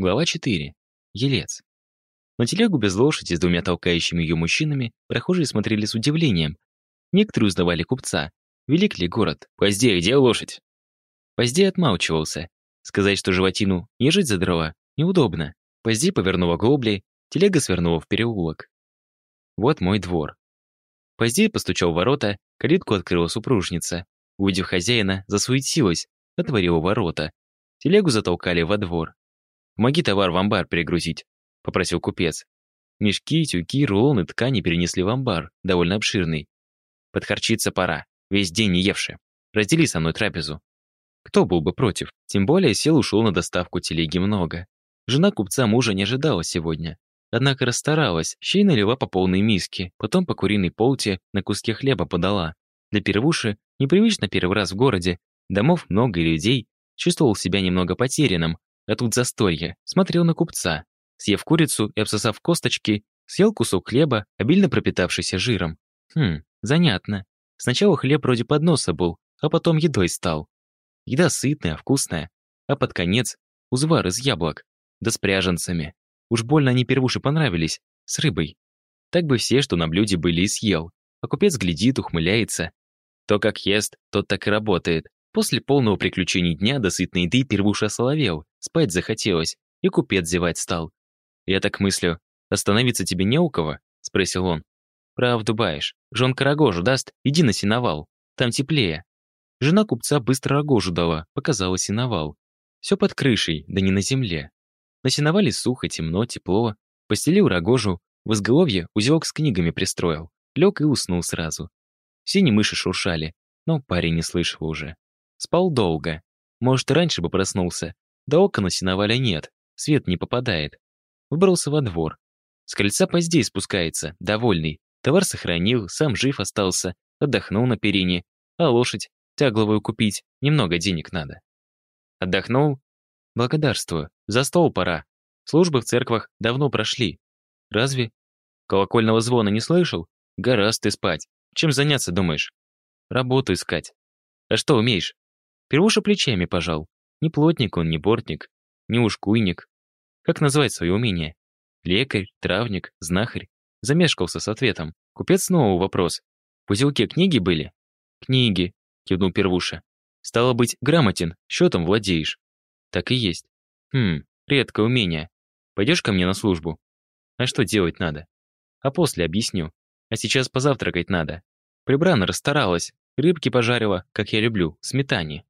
Глава 4. Елец. На телегу без лошади с двумя толкающими ее мужчинами прохожие смотрели с удивлением. Некоторые узнавали купца. Велик ли город? Поздей, где лошадь? Поздей отмалчивался. Сказать, что животину не жить за дрова, неудобно. Поздей повернула глобли, телега свернула в переулок. Вот мой двор. Поздей постучал в ворота, калитку открыла супружница. Увидев хозяина, засуетилась, отворила ворота. Телегу затолкали во двор. «Помоги товар в амбар перегрузить», — попросил купец. Мешки, тюки, рулоны ткани перенесли в амбар, довольно обширный. Подхарчиться пора, весь день не евши. Раздели со мной трапезу. Кто был бы против? Тем более сел ушел на доставку телеги много. Жена купца мужа не ожидала сегодня. Однако расстаралась, щей налила по полной миске, потом по куриной полте на куске хлеба подала. Для первуши, непривычно первый раз в городе, домов много и людей, чувствовал себя немного потерянным, а тут застолье. Смотрел на купца. Съев курицу и обсосав косточки, съел кусок хлеба, обильно пропитавшийся жиром. Хм, занятно. Сначала хлеб вроде подноса был, а потом едой стал. Еда сытная, вкусная. А под конец узвар из яблок. Да с пряженцами. Уж больно они первуши понравились. С рыбой. Так бы все, что на блюде были, и съел. А купец глядит, ухмыляется. То, как ест, тот так и работает. После полного приключений дня до сытной еды первуша соловел, спать захотелось, и купец зевать стал. «Я так мыслю, остановиться тебе не у кого?» — спросил он. «Правду баешь. Жонка рогожу даст, иди на сеновал. Там теплее». Жена купца быстро рогожу дала, показала сеновал. Все под крышей, да не на земле. На сеновале сухо, темно, тепло. Постелил рогожу, в изголовье узелок с книгами пристроил. Лег и уснул сразу. Синие мыши шуршали, но парень не слышал уже. Спал долго. Может, раньше бы проснулся. До окна сеноваля нет, свет не попадает. Выбрался во двор. С крыльца поздей спускается, довольный. Товар сохранил, сам жив остался, отдохнул на перине. А лошадь, тягловую купить, немного денег надо. Отдохнул? Благодарствую. За стол пора. Службы в церквах давно прошли. Разве? Колокольного звона не слышал? Гораздо ты спать. Чем заняться, думаешь? Работу искать. А что умеешь? Первуша плечами пожал. Не плотник он, не бортник, не ушкуйник. Как назвать свое умение? Лекарь, травник, знахарь? Замешкался с ответом. Купец снова вопрос. В узелке книги были? Книги, кивнул Первуша. Стало быть, грамотен, счетом владеешь. Так и есть. Хм, редкое умение. Пойдешь ко мне на службу? А что делать надо? А после объясню. А сейчас позавтракать надо. Прибрана расстаралась, рыбки пожарила, как я люблю, сметане.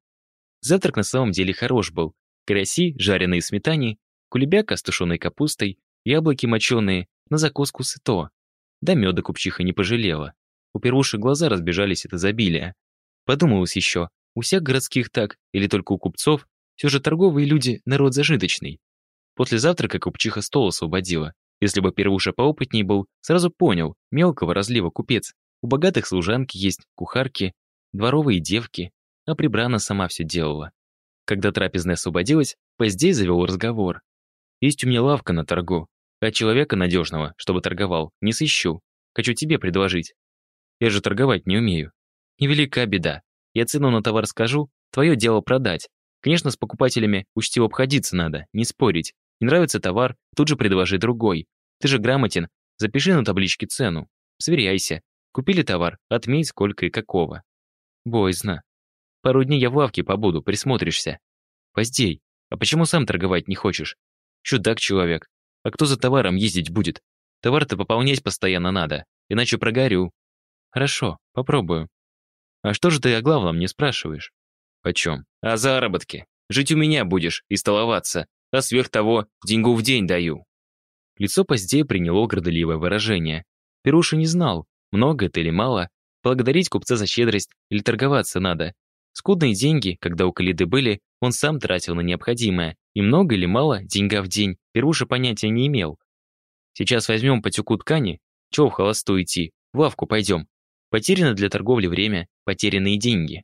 Завтрак на самом деле хорош был. Караси, жареные сметане, кулебяка с тушеной капустой, яблоки моченые, на закуску сыто. Да меда купчиха не пожалела. У первуши глаза разбежались от изобилия. Подумалось еще, у всех городских так, или только у купцов, все же торговые люди – народ зажиточный. После завтрака купчиха стол освободила. Если бы первуша поопытней был, сразу понял, мелкого разлива купец. У богатых служанки есть, кухарки, дворовые девки, а Прибрана сама все делала. Когда трапезная освободилась, Поздей завел разговор. «Есть у меня лавка на торгу, а человека надежного, чтобы торговал, не сыщу. Хочу тебе предложить. Я же торговать не умею. Невелика беда. Я цену на товар скажу, твое дело продать. Конечно, с покупателями учтиво обходиться надо, не спорить. Не нравится товар, тут же предложи другой. Ты же грамотен, запиши на табличке цену. Сверяйся. Купили товар, отметь сколько и какого. Боязно. Пару дней я в лавке побуду, присмотришься. Поздей. А почему сам торговать не хочешь? Чудак человек. А кто за товаром ездить будет? Товар-то пополнять постоянно надо, иначе прогорю. Хорошо, попробую. А что же ты о главном не спрашиваешь? О чем? О заработке. Жить у меня будешь и столоваться, а сверх того деньгу в день даю. Лицо поздей приняло гордоливое выражение. Перуша не знал, много это или мало, благодарить купца за щедрость или торговаться надо, Скудные деньги, когда у Калиды были, он сам тратил на необходимое, и много или мало, деньга в день, Перуша понятия не имел. Сейчас возьмем по тюку ткани, чего в холостую идти, в лавку пойдем. Потеряно для торговли время, потерянные деньги.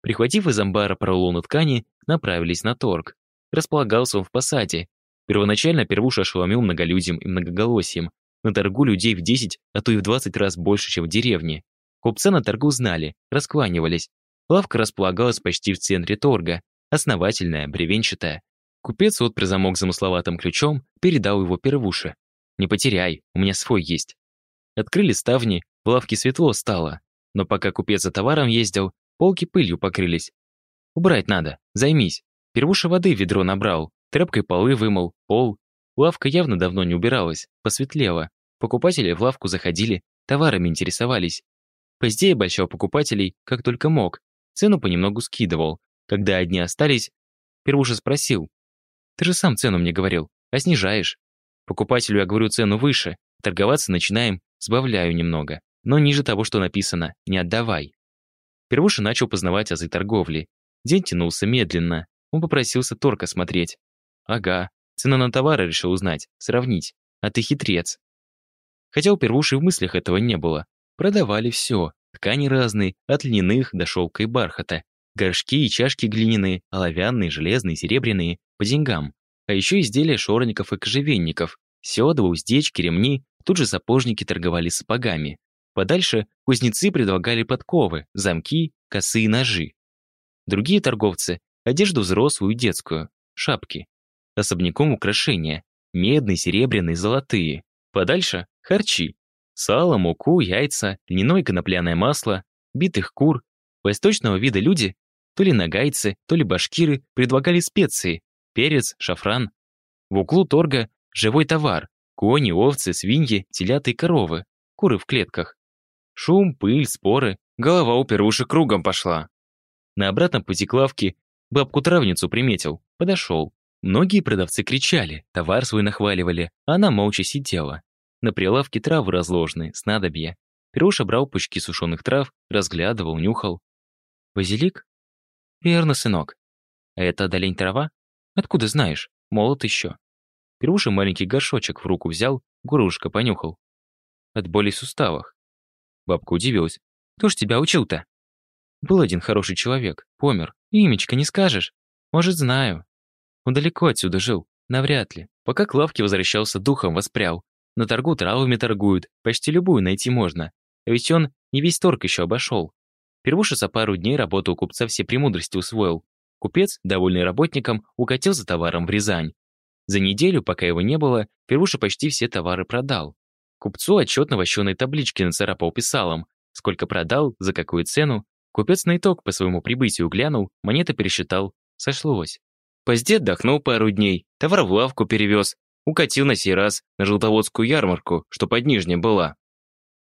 Прихватив из амбара поролону ткани, направились на торг. Располагался он в посаде. Первоначально Первуша ошеломил многолюдием и многоголосием. На торгу людей в 10, а то и в 20 раз больше, чем в деревне. Купца на торгу знали, раскланивались, Лавка располагалась почти в центре торга, основательная, бревенчатая. Купец отпер замок замысловатым ключом, передал его первуше. «Не потеряй, у меня свой есть». Открыли ставни, в лавке светло стало. Но пока купец за товаром ездил, полки пылью покрылись. «Убрать надо, займись». Первуша воды в ведро набрал, тряпкой полы вымыл, пол. Лавка явно давно не убиралась, посветлела. Покупатели в лавку заходили, товарами интересовались. Позднее большого покупателей, как только мог, цену понемногу скидывал. Когда одни остались, Первуша спросил. «Ты же сам цену мне говорил, а снижаешь?» Покупателю я говорю цену выше, торговаться начинаем, сбавляю немного, но ниже того, что написано, не отдавай. Первуша начал познавать азы торговли. День тянулся медленно, он попросился торка смотреть. Ага, цену на товары решил узнать, сравнить. А ты хитрец. Хотя у Первуши в мыслях этого не было. Продавали все. Ткани разные, от льняных до шелка и бархата. Горшки и чашки глиняные, оловянные, железные, серебряные, по деньгам. А еще изделия шорников и кожевенников. Седла, уздечки, ремни. Тут же сапожники торговали сапогами. Подальше кузнецы предлагали подковы, замки, косы и ножи. Другие торговцы – одежду взрослую и детскую, шапки. Особняком украшения – медные, серебряные, золотые. Подальше – харчи, Сало, муку, яйца, льняное конопляное масло, битых кур. Восточного вида люди, то ли нагайцы, то ли башкиры, предлагали специи, перец, шафран. В углу торга живой товар, кони, овцы, свиньи, телята и коровы, куры в клетках. Шум, пыль, споры, голова у перуши кругом пошла. На обратном пути к лавке бабку-травницу приметил, подошел. Многие продавцы кричали, товар свой нахваливали, а она молча сидела. На прилавке травы разложены, снадобья. Перуша брал пучки сушеных трав, разглядывал, нюхал. «Базилик?» «Верно, сынок. А это одолень трава? Откуда знаешь? Молот еще». Перуша маленький горшочек в руку взял, горлышко понюхал. От боли в суставах. Бабка удивилась. «Кто ж тебя учил-то?» «Был один хороший человек, помер. Имечко не скажешь? Может, знаю. Он далеко отсюда жил, навряд ли. Пока к лавке возвращался, духом воспрял. На торгу травами торгуют, почти любую найти можно. Ведь он не весь торг еще обошел. Первуша за пару дней работу у купца все премудрости усвоил. Купец, довольный работником, укатил за товаром в Рязань. За неделю, пока его не было, Первуша почти все товары продал. Купцу отчет на вощеной табличке нацарапал писалом, сколько продал, за какую цену. Купец на итог по своему прибытию глянул, монеты пересчитал, сошлось. Поздед отдохнул пару дней, товар в лавку перевез, Укатил на сей раз на желтоводскую ярмарку, что под Нижнем была.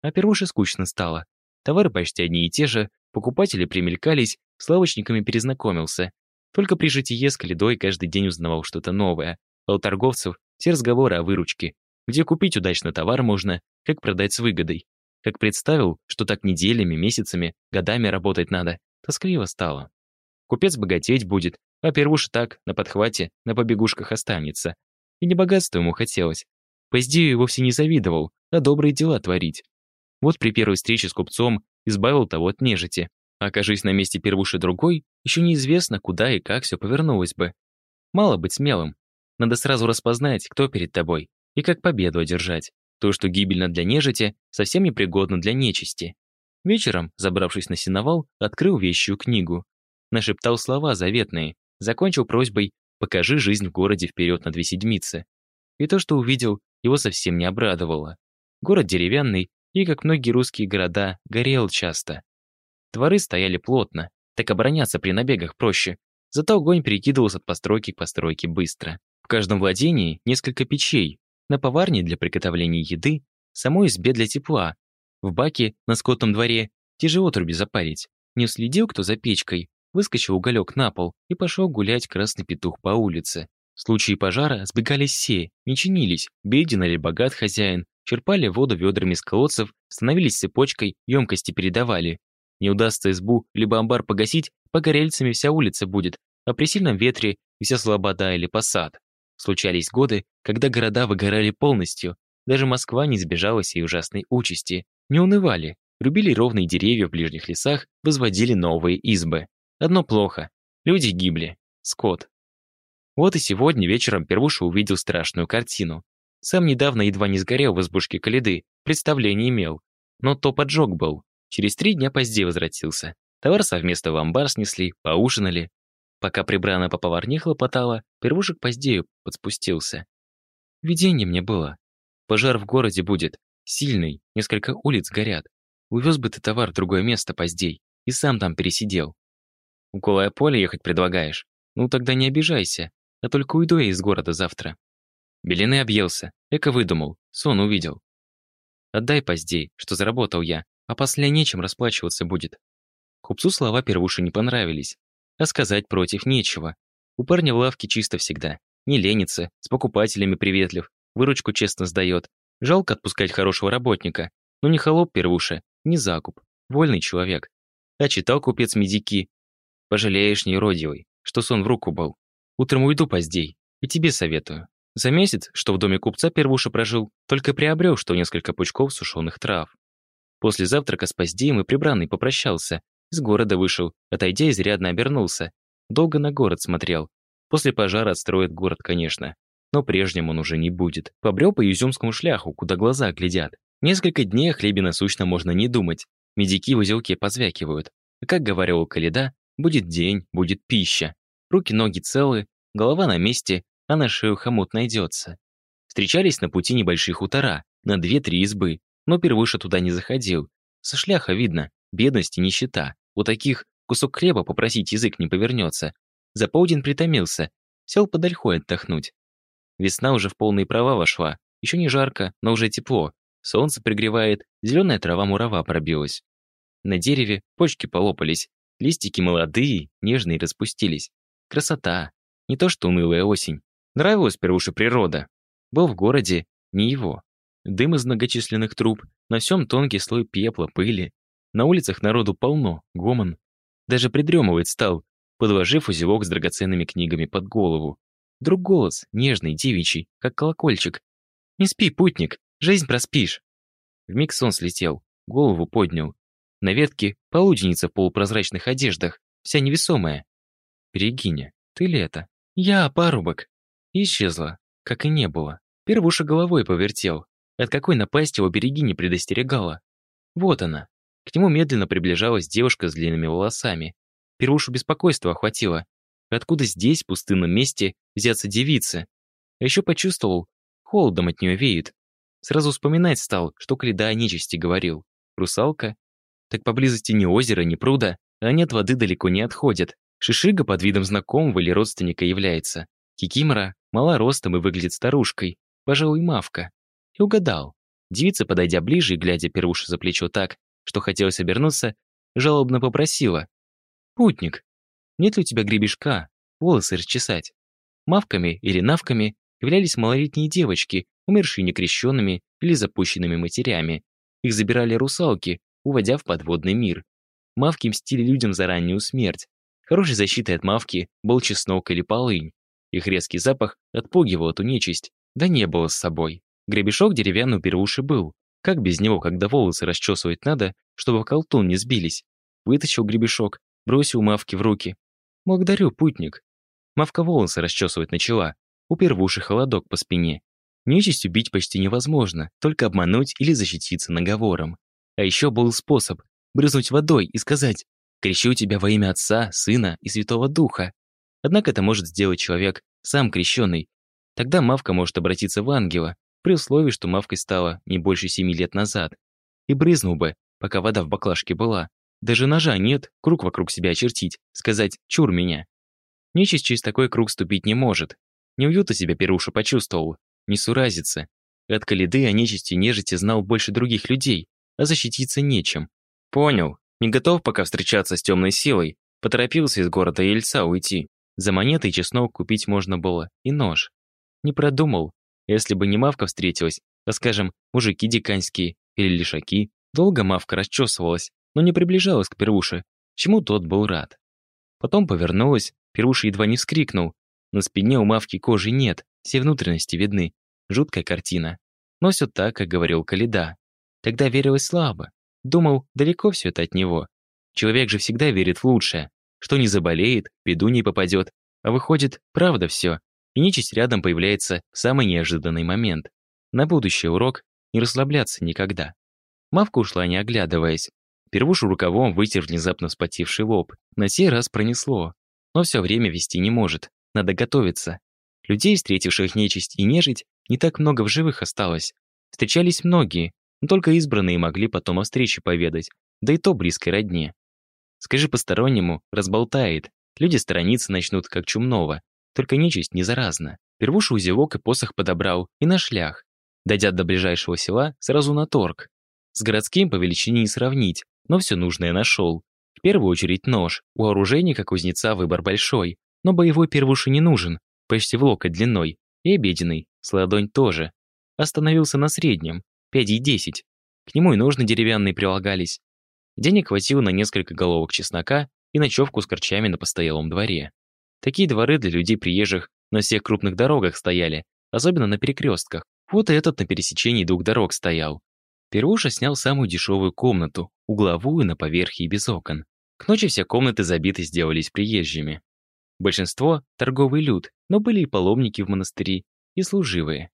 А первуше скучно стало. Товары почти одни и те же, покупатели примелькались, с лавочниками перезнакомился. Только при житие с Каледой каждый день узнавал что-то новое. А у торговцев все разговоры о выручке. Где купить удачно товар можно, как продать с выгодой. Как представил, что так неделями, месяцами, годами работать надо, тоскливо стало. Купец богатеть будет, а первуш так, на подхвате, на побегушках останется, и не богатство ему хотелось. Поздею вовсе не завидовал, а добрые дела творить. Вот при первой встрече с купцом избавил того от нежити. Окажись на месте первуши другой, еще неизвестно, куда и как все повернулось бы. Мало быть смелым. Надо сразу распознать, кто перед тобой, и как победу одержать. То, что гибельно для нежити, совсем непригодно для нечисти. Вечером, забравшись на сеновал, открыл вещую книгу. Нашептал слова заветные, закончил просьбой Покажи жизнь в городе вперед на две седмицы. И то, что увидел, его совсем не обрадовало. Город деревянный и, как многие русские города, горел часто. Дворы стояли плотно, так обороняться при набегах проще. Зато огонь перекидывался от постройки к постройке быстро. В каждом владении несколько печей, на поварне для приготовления еды, самой избе для тепла. В баке на скотном дворе тяжело труби запарить. Не уследил кто за печкой, Выскочил уголек на пол и пошел гулять красный петух по улице. В случае пожара сбегались все, не чинились, беден или богат хозяин, черпали воду ведрами из колодцев, становились цепочкой, емкости передавали. Не удастся избу либо амбар погасить, погорельцами вся улица будет, а при сильном ветре вся слобода или посад. Случались годы, когда города выгорали полностью, даже Москва не избежала сей ужасной участи. Не унывали, рубили ровные деревья в ближних лесах, возводили новые избы. Одно плохо. Люди гибли. Скот. Вот и сегодня вечером Первуша увидел страшную картину. Сам недавно едва не сгорел в избушке Калиды, представления имел. Но то поджог был. Через три дня позднее возвратился. Товар совместно в амбар снесли, поужинали. Пока прибрана по поварне хлопотала, первушек поздею подспустился. Видение мне было. Пожар в городе будет. Сильный, несколько улиц горят. Увез бы ты товар в другое место поздей. И сам там пересидел. Голое поле ехать предлагаешь? Ну тогда не обижайся. А только уйду я из города завтра. Белины объелся. Эко выдумал. Сон увидел. Отдай поздей, что заработал я, а после нечем расплачиваться будет. Купцу слова первуши не понравились, а сказать против нечего. У парня в лавке чисто всегда. Не ленится, с покупателями приветлив, выручку честно сдает. Жалко отпускать хорошего работника. Но не холоп первуша, не закуп. Вольный человек. А читал купец медики. Пожалеешь, неиродивый, что сон в руку был. Утром уйду поздей. И тебе советую. За месяц, что в доме купца первуша прожил, только приобрел, что несколько пучков сушеных трав. После завтрака с поздеем и прибранный попрощался. Из города вышел, отойдя изрядно обернулся. Долго на город смотрел. После пожара отстроит город, конечно. Но прежним он уже не будет. Побрел по изюмскому шляху, куда глаза глядят. Несколько дней о хлебе насущно можно не думать. Медики в узелке позвякивают. Как говорил Каледа, будет день, будет пища. Руки-ноги целы, голова на месте, а на шею хомут найдется. Встречались на пути небольшие хутора, на две-три избы, но первыша туда не заходил. Со шляха видно, бедность и нищета. У таких кусок хлеба попросить язык не повернется. За полдень притомился, сел под ольхой отдохнуть. Весна уже в полные права вошла, еще не жарко, но уже тепло. Солнце пригревает, зеленая трава мурава пробилась. На дереве почки полопались, листики молодые, нежные распустились. Красота, не то что унылая осень. Нравилась первуше природа. Был в городе, не его. Дым из многочисленных труб, на всем тонкий слой пепла, пыли. На улицах народу полно, гомон. Даже придремывать стал, подложив узелок с драгоценными книгами под голову. Вдруг голос, нежный, девичий, как колокольчик. «Не спи, путник, жизнь проспишь». Вмиг сон слетел, голову поднял. На ветке полуденница в полупрозрачных одеждах, вся невесомая. «Региня, ты ли это?» «Я, парубок». Исчезла, как и не было. Первуша головой повертел. От какой напасти его береги не предостерегала. Вот она. К нему медленно приближалась девушка с длинными волосами. Первушу беспокойство охватило. Откуда здесь, в пустынном месте, взяться девицы? А еще почувствовал, холодом от нее веет. Сразу вспоминать стал, что Каледа о нечисти говорил. Русалка? Так поблизости ни озера, ни пруда, а они от воды далеко не отходят. Шишига под видом знакомого или родственника является. Кикимора мала ростом и выглядит старушкой, пожалуй, мавка. И угадал. Девица, подойдя ближе и глядя Первуша за плечо так, что хотелось обернуться, жалобно попросила. «Путник, нет ли у тебя гребешка, волосы расчесать?» Мавками или навками являлись малолетние девочки, умершие некрещенными или запущенными матерями. Их забирали русалки, уводя в подводный мир. Мавки мстили людям за раннюю смерть. Хорошей защитой от мавки был чеснок или полынь. Их резкий запах отпугивал эту нечисть, да не было с собой. Гребешок деревянный у первуши был. Как без него, когда волосы расчесывать надо, чтобы в колтун не сбились? Вытащил гребешок, бросил мавки в руки. «Благодарю, путник». Мавка волосы расчесывать начала. У первуши холодок по спине. Нечисть убить почти невозможно, только обмануть или защититься наговором. А еще был способ брызнуть водой и сказать «Крещу тебя во имя Отца, Сына и Святого Духа». Однако это может сделать человек, сам крещенный. Тогда Мавка может обратиться в ангела, при условии, что Мавкой стала не больше семи лет назад. И брызнул бы, пока вода в баклажке была. Даже ножа нет, круг вокруг себя очертить, сказать «чур меня». Нечисть через такой круг ступить не может. Неуютно себя Перуша почувствовал, не суразится. От Калиды о нечисти нежити знал больше других людей, а защититься нечем. Понял, не готов пока встречаться с темной силой, поторопился из города Ельца уйти. За монеты и чеснок купить можно было, и нож. Не продумал, если бы не Мавка встретилась, а, скажем, мужики диканьские или лишаки, долго Мавка расчесывалась, но не приближалась к Первуше, чему тот был рад. Потом повернулась, Первуша едва не вскрикнул. На спине у Мавки кожи нет, все внутренности видны. Жуткая картина. Но все так, как говорил Каледа. Тогда верилось слабо. Думал, далеко все это от него. Человек же всегда верит в лучшее. Что не заболеет, беду не попадет. А выходит, правда все и нечисть рядом появляется в самый неожиданный момент. На будущий урок не расслабляться никогда. Мавка ушла, не оглядываясь. Первушу рукавом вытер внезапно вспотевший лоб. На сей раз пронесло. но все время вести не может. Надо готовиться. Людей, встретивших нечисть и нежить, не так много в живых осталось. Встречались многие, но только избранные могли потом о встрече поведать, да и то близкой родне. Скажи постороннему, разболтает. Люди сторониться начнут, как чумного. Только нечисть не заразна. Первуша узелок и посох подобрал, и на шлях. Дойдя до ближайшего села, сразу на торг. С городским по величине не сравнить, но все нужное нашел. В первую очередь нож. У оружейника кузнеца выбор большой, но боевой первуши не нужен, почти в локоть длиной, и обеденный, с ладонь тоже. Остановился на среднем, пядей десять. К нему и ножны деревянные прилагались. Денег хватило на несколько головок чеснока и ночевку с корчами на постоялом дворе. Такие дворы для людей приезжих на всех крупных дорогах стояли, особенно на перекрестках. Вот и этот на пересечении двух дорог стоял. Первуша снял самую дешевую комнату, угловую на поверхе и без окон. К ночи все комнаты забиты сделались приезжими. Большинство – торговый люд, но были и паломники в монастыри, и служивые.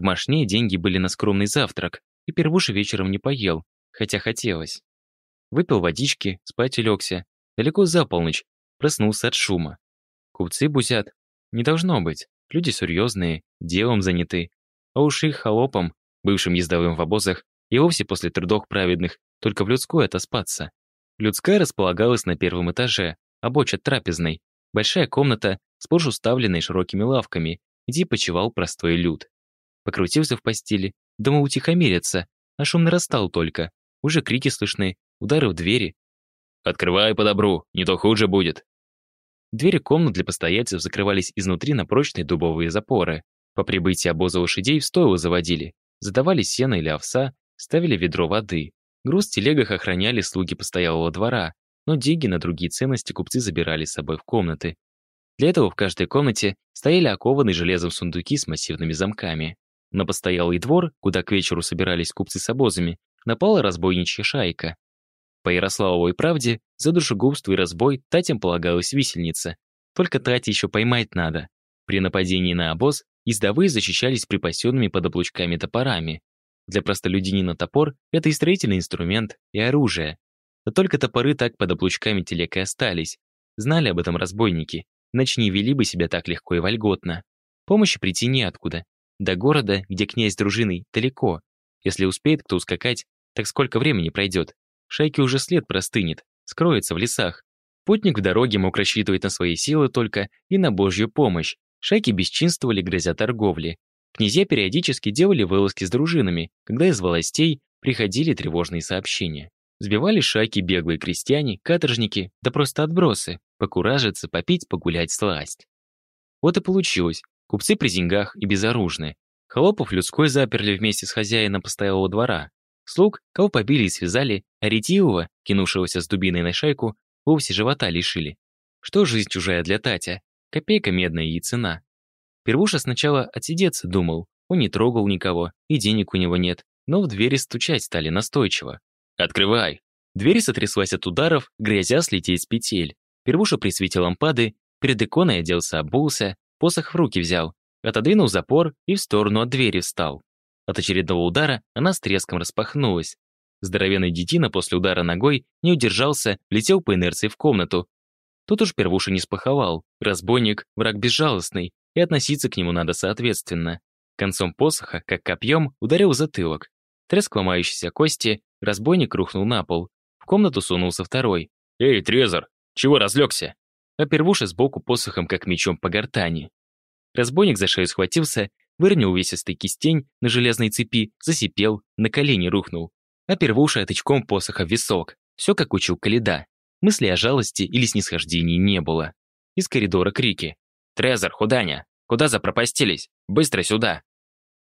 В Машне деньги были на скромный завтрак, и Первуша вечером не поел, хотя хотелось. Выпил водички, спать улегся. Далеко за полночь, проснулся от шума. Купцы бузят. Не должно быть. Люди серьезные, делом заняты. А уж их холопам, бывшим ездовым в обозах, и вовсе после трудов праведных, только в людской отоспаться. Людская располагалась на первом этаже, обочь от трапезной. Большая комната, сплошь уставленной широкими лавками, где почевал простой люд. Покрутился в постели, думал утихомириться, а шум нарастал только. Уже крики слышны, удары в двери. «Открывай по добру, не то хуже будет». Двери комнат для постояльцев закрывались изнутри на прочные дубовые запоры. По прибытии обоза лошадей в стойло заводили, задавали сено или овса, ставили ведро воды. Груз в телегах охраняли слуги постоялого двора, но деньги на другие ценности купцы забирали с собой в комнаты. Для этого в каждой комнате стояли окованные железом сундуки с массивными замками. На постоялый двор, куда к вечеру собирались купцы с обозами, напала разбойничья шайка. По Ярославовой правде, за душегубство и разбой Татям полагалась висельница. Только Тате еще поймать надо. При нападении на обоз издовые защищались припасенными под облучками топорами. Для простолюдинина топор — это и строительный инструмент, и оружие. Но только топоры так под облучками телег и остались. Знали об этом разбойники, иначе не вели бы себя так легко и вольготно. Помощи прийти неоткуда. До города, где князь с дружиной, далеко. Если успеет кто ускакать, так сколько времени пройдет? Шайке уже след простынет, скроется в лесах. Путник в дороге мог рассчитывать на свои силы только и на божью помощь. Шайки бесчинствовали, грозя торговли. Князья периодически делали вылазки с дружинами, когда из властей приходили тревожные сообщения. Сбивали шайки беглые крестьяне, каторжники, да просто отбросы, покуражиться, попить, погулять, сласть. Вот и получилось. Купцы при деньгах и безоружны. Холопов людской заперли вместе с хозяином постоялого двора. Слуг, кого побили и связали, а ретивого, кинувшегося с дубиной на шайку, вовсе живота лишили. Что жизнь чужая для Татя? Копейка медная и цена. Первуша сначала отсидеться думал, он не трогал никого, и денег у него нет, но в двери стучать стали настойчиво. «Открывай!» Дверь сотряслась от ударов, грязя слететь с петель. Первуша при свете лампады перед иконой оделся, обулся, посох в руки взял, отодвинул запор и в сторону от двери встал. От очередного удара она с треском распахнулась. Здоровенный детина после удара ногой не удержался, летел по инерции в комнату. Тут уж первуша не спаховал. Разбойник – враг безжалостный, и относиться к нему надо соответственно. Концом посоха, как копьем, ударил затылок. Треск ломающейся кости, разбойник рухнул на пол. В комнату сунулся второй. «Эй, Трезор, чего разлегся?» А первуша сбоку посохом, как мечом по гортани. Разбойник за шею схватился выронил увесистый кистень на железной цепи, засипел, на колени рухнул. А первуша тычком посоха в висок. Все как учил Каледа. Мысли о жалости или снисхождении не было. Из коридора крики. «Трезор, худаня! Куда запропастились? Быстро сюда!»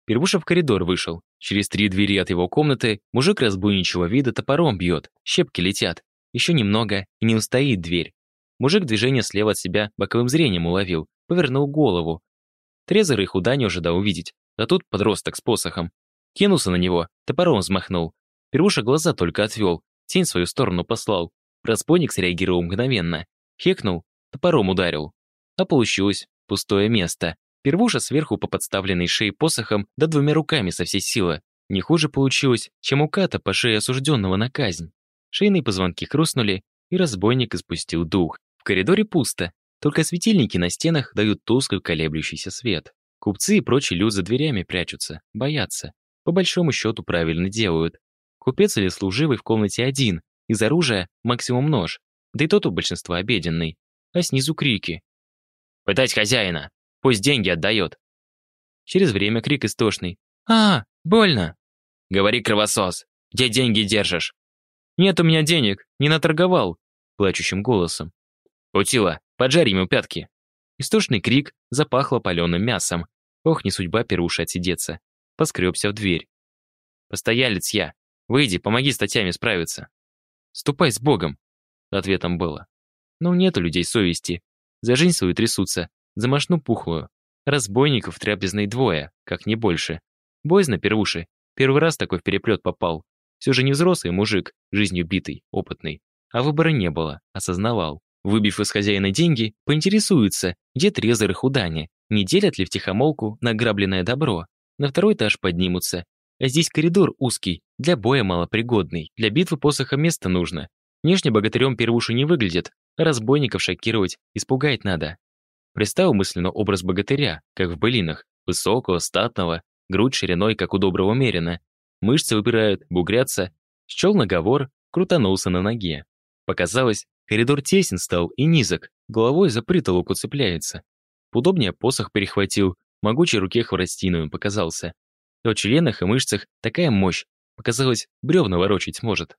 Первуша в коридор вышел. Через три двери от его комнаты мужик разбойничего вида топором бьет, щепки летят. Еще немного, и не устоит дверь. Мужик движение слева от себя боковым зрением уловил, повернул голову, Трезор и худа не ожидал увидеть, а тут подросток с посохом. Кинулся на него, топором взмахнул. Первуша глаза только отвел, тень в свою сторону послал. Разбойник среагировал мгновенно. Хекнул, топором ударил. А получилось пустое место. Первуша сверху по подставленной шее посохом, да двумя руками со всей силы. Не хуже получилось, чем у ката по шее осужденного на казнь. Шейные позвонки хрустнули, и разбойник испустил дух. Коридоре пусто, Только светильники на стенах дают тусклый колеблющийся свет. Купцы и прочий люд за дверями прячутся, боятся. По большому счету правильно делают. Купец или служивый в комнате один, из оружия максимум нож, да и тот у большинства обеденный, а снизу крики. «Пытать хозяина! Пусть деньги отдает!» Через время крик истошный. «А, больно!» «Говори, кровосос, где деньги держишь?» «Нет у меня денег, не наторговал!» Плачущим голосом. «Утила, поджарь ему пятки!» Истошный крик запахло паленым мясом. Ох, не судьба Перуши отсидеться. Поскребся в дверь. «Постоялец я. Выйди, помоги с статьями справиться». «Ступай с Богом», — ответом было. «Ну, нет у людей совести. За жизнь свою трясутся, за мошну пухлую. Разбойников тряпезной двое, как не больше. Боязно первуши. Первый раз такой в переплет попал. Все же не взрослый мужик, жизнью битый, опытный. А выбора не было, осознавал. Выбив из хозяина деньги, поинтересуется, где трезор их у Дани, не делят ли втихомолку награбленное добро. На второй этаж поднимутся. А здесь коридор узкий, для боя малопригодный, для битвы посоха место нужно. Внешне богатырем первуши не выглядит, разбойников шокировать, испугать надо. Представил мысленно образ богатыря, как в былинах, высокого, статного, грудь шириной, как у доброго мерина. Мышцы выпирают, бугрятся. Счел наговор, крутанулся на ноге. Показалось, Коридор тесен стал и низок, головой за притолоку цепляется. Удобнее посох перехватил, могучей руке хворостиную показался. И в членах и мышцах такая мощь, показалось, бревна ворочить может.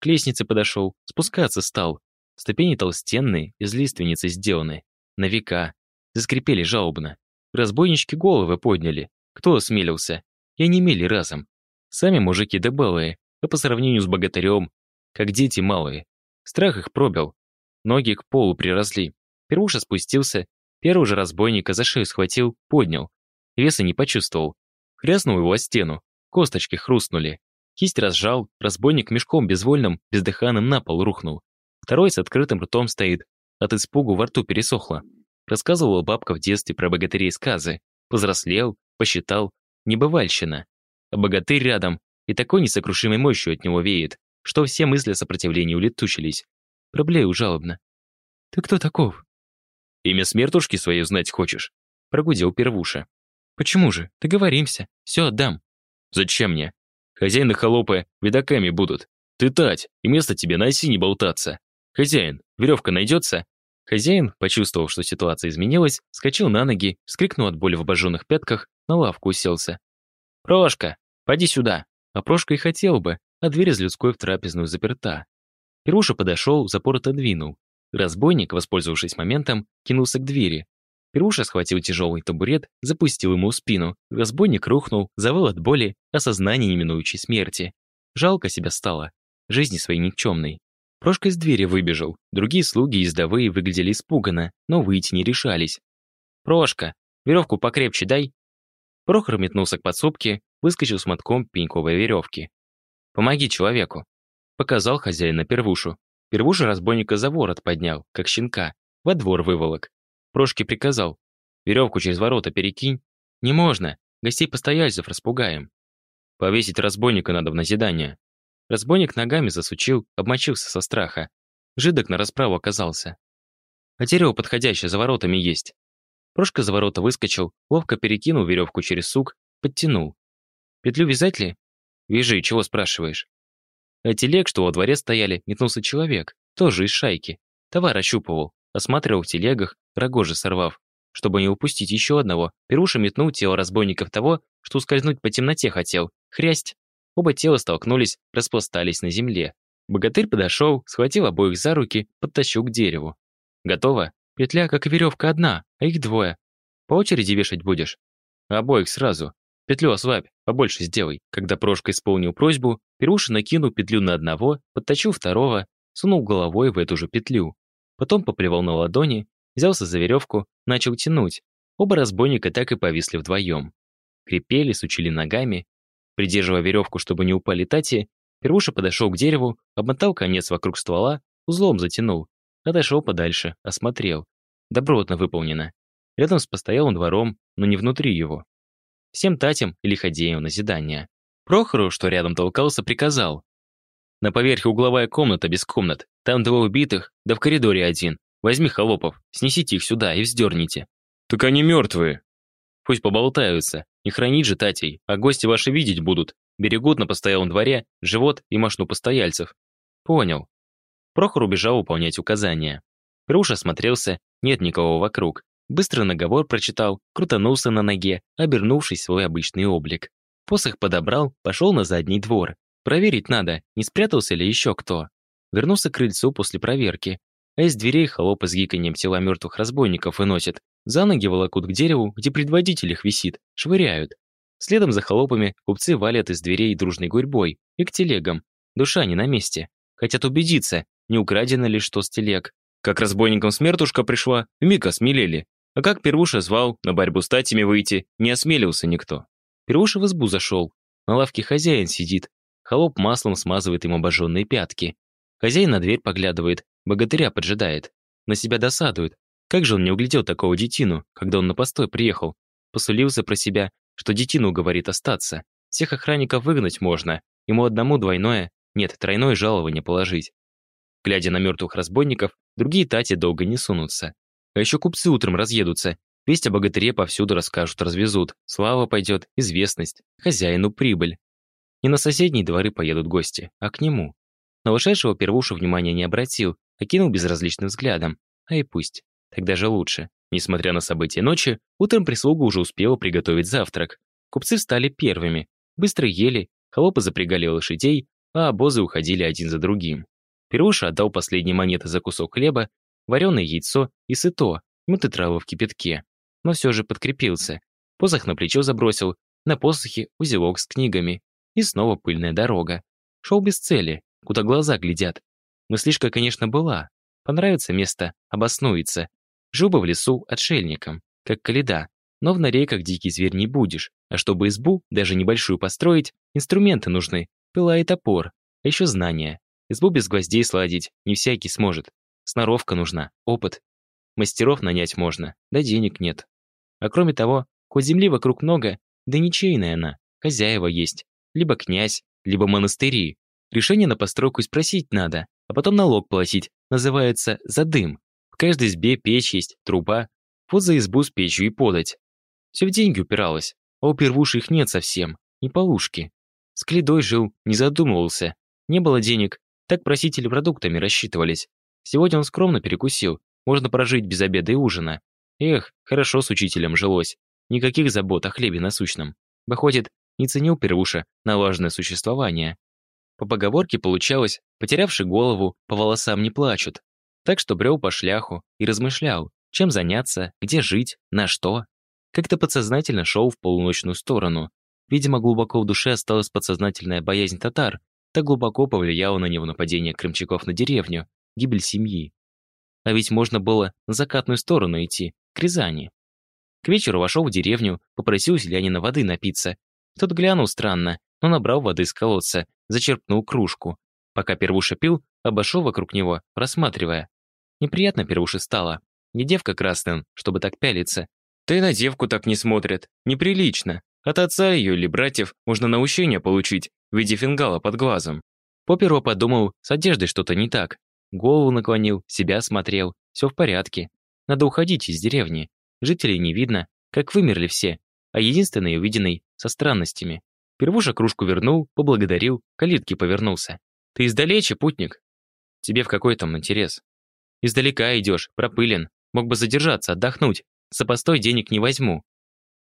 К лестнице подошел, спускаться стал. Ступени толстенные, из лиственницы сделаны. На века. Заскрипели жалобно. Разбойнички головы подняли. Кто осмелился? И не мели разом. Сами мужики дебелые, а по сравнению с богатырем, как дети малые. Страх их пробил. Ноги к полу приросли. Первуша спустился, первого же разбойника за шею схватил, поднял. Веса не почувствовал. Хряснул его о стену. Косточки хрустнули. Кисть разжал, разбойник мешком безвольным, бездыханным на пол рухнул. Второй с открытым ртом стоит. От испугу во рту пересохло. Рассказывала бабка в детстве про богатырей сказы. Повзрослел, посчитал. Небывальщина. А богатырь рядом, и такой несокрушимой мощью от него веет что все мысли о сопротивлении улетучились. Проблею жалобно. «Ты кто таков?» «Имя смертушки свое знать хочешь?» Прогудел первуша. «Почему же? Договоримся. Все отдам». «Зачем мне? Хозяин и холопы видаками будут. Ты тать, и место тебе на оси не болтаться. Хозяин, веревка найдется?» Хозяин, почувствовав, что ситуация изменилась, вскочил на ноги, вскрикнул от боли в обожженных пятках, на лавку уселся. «Прошка, поди сюда!» А Прошка и хотел бы, а дверь из людской в трапезную заперта. Перуша подошел, запор отодвинул. Разбойник, воспользовавшись моментом, кинулся к двери. Перуша схватил тяжелый табурет, запустил ему в спину. Разбойник рухнул, завыл от боли, осознания неминующей смерти. Жалко себя стало. Жизни своей никчемной. Прошка из двери выбежал. Другие слуги и ездовые выглядели испуганно, но выйти не решались. «Прошка, веревку покрепче дай». Прохор метнулся к подсобке, выскочил с мотком пеньковой веревки. Помоги человеку!» Показал хозяин на первушу. Первуша разбойника за ворот поднял, как щенка, во двор выволок. Прошке приказал. «Веревку через ворота перекинь». «Не можно, гостей постояльцев распугаем». «Повесить разбойника надо в назидание». Разбойник ногами засучил, обмочился со страха. Жидок на расправу оказался. А дерево подходящее за воротами есть. Прошка за ворота выскочил, ловко перекинул веревку через сук, подтянул. Петлю вязать ли? Вяжи, чего спрашиваешь? А телег, что во дворе стояли, метнулся человек, тоже из шайки. Товар ощупывал, осматривал в телегах, рогожи сорвав. Чтобы не упустить еще одного, Перуша метнул тело разбойников того, что ускользнуть по темноте хотел. Хрясть! Оба тела столкнулись, распластались на земле. Богатырь подошел, схватил обоих за руки, подтащил к дереву. «Готово? Петля, как веревка, одна, а их двое. По очереди вешать будешь?» «Обоих сразу. Петлю ослабь, побольше сделай. Когда Прошка исполнил просьбу, Перуша накинул петлю на одного, подточил второго, сунул головой в эту же петлю. Потом поплевал на ладони, взялся за веревку, начал тянуть. Оба разбойника так и повисли вдвоем. Крепели, сучили ногами. Придерживая веревку, чтобы не упали тати, Перуша подошел к дереву, обмотал конец вокруг ствола, узлом затянул. Отошел подальше, осмотрел. Добротно выполнено. Рядом с постоялым двором, но не внутри его всем татям и лиходеям назидания. Прохору, что рядом толкался, приказал. На поверхе угловая комната без комнат, там два убитых, да в коридоре один. Возьми холопов, снесите их сюда и вздерните. Так они мертвые. Пусть поболтаются. Не хранить же татей, а гости ваши видеть будут. Берегут на постоялом дворе живот и мошну постояльцев. Понял. Прохор убежал выполнять указания. Круш осмотрелся, нет никого вокруг. Быстро наговор прочитал, крутанулся на ноге, обернувшись в свой обычный облик. Посох подобрал, пошел на задний двор. Проверить надо, не спрятался ли еще кто. Вернулся к крыльцу после проверки. А из дверей холопы с гиканьем тела мертвых разбойников выносят. За ноги волокут к дереву, где предводитель их висит, швыряют. Следом за холопами купцы валят из дверей дружной гурьбой и к телегам. Душа не на месте. Хотят убедиться, не украдено ли что с телег. Как разбойникам смертушка пришла, вмиг осмелели. А как Первуша звал на борьбу с татями выйти, не осмелился никто. Первуша в избу зашел. На лавке хозяин сидит. Холоп маслом смазывает ему обожженные пятки. Хозяин на дверь поглядывает, богатыря поджидает. На себя досадует. Как же он не углядел такого детину, когда он на постой приехал? Посулился про себя, что детину говорит остаться. Всех охранников выгнать можно. Ему одному двойное, нет, тройное жалование положить. Глядя на мертвых разбойников, другие тати долго не сунутся. А еще купцы утром разъедутся. Весть о богатыре повсюду расскажут, развезут. Слава пойдет, известность, хозяину прибыль. Не на соседние дворы поедут гости, а к нему. На вышедшего первуша внимания не обратил, окинул безразличным взглядом. А и пусть. Тогда же лучше. Несмотря на события ночи, утром прислуга уже успела приготовить завтрак. Купцы встали первыми. Быстро ели, холопы запрягали лошадей, а обозы уходили один за другим. Перуша отдал последние монеты за кусок хлеба, вареное яйцо и сыто, мыты травы в кипятке. Но все же подкрепился. Посох на плечо забросил, на посохе узелок с книгами. И снова пыльная дорога. Шел без цели, куда глаза глядят. Мыслишка, конечно, была. Понравится место, обоснуется. Жил бы в лесу отшельником, как каледа. Но в норе, как дикий зверь, не будешь. А чтобы избу, даже небольшую построить, инструменты нужны. Пила и топор. А еще знания. Избу без гвоздей сладить не всякий сможет. Сноровка нужна, опыт. Мастеров нанять можно, да денег нет. А кроме того, хоть земли вокруг много, да ничейная она, хозяева есть. Либо князь, либо монастыри. Решение на постройку спросить надо, а потом налог платить, называется задым. В каждой избе печь есть, труба. Вот за избу с печью и подать. Все в деньги упиралось, а у первуши их нет совсем, ни полушки. С Кледой жил, не задумывался. Не было денег, так просители продуктами рассчитывались. Сегодня он скромно перекусил, можно прожить без обеда и ужина. Эх, хорошо с учителем жилось. Никаких забот о хлебе насущном. Выходит, не ценил первуша налаженное существование. По поговорке получалось, потерявший голову, по волосам не плачут. Так что брел по шляху и размышлял, чем заняться, где жить, на что. Как-то подсознательно шел в полуночную сторону, Видимо, глубоко в душе осталась подсознательная боязнь татар, так глубоко повлияло на него нападение крымчаков на деревню, гибель семьи. А ведь можно было на закатную сторону идти, к Рязани. К вечеру вошел в деревню, попросил селянина воды напиться. Тот глянул странно, но набрал воды из колодца, зачерпнул кружку. Пока Первуша пил, обошел вокруг него, рассматривая. Неприятно Первуше стало. Не девка красная, чтобы так пялиться. И на девку так не смотрят. Неприлично. От отца ее или братьев можно наущение получить в виде фингала под глазом. Поперо подумал, с одеждой что-то не так. Голову наклонил, себя смотрел. Все в порядке. Надо уходить из деревни. Жителей не видно, как вымерли все. А единственный увиденный со странностями. Первуша кружку вернул, поблагодарил, калитки повернулся. «Ты издалече, путник?» «Тебе в какой там интерес?» «Издалека идешь, пропылен. Мог бы задержаться, отдохнуть. За постой денег не возьму».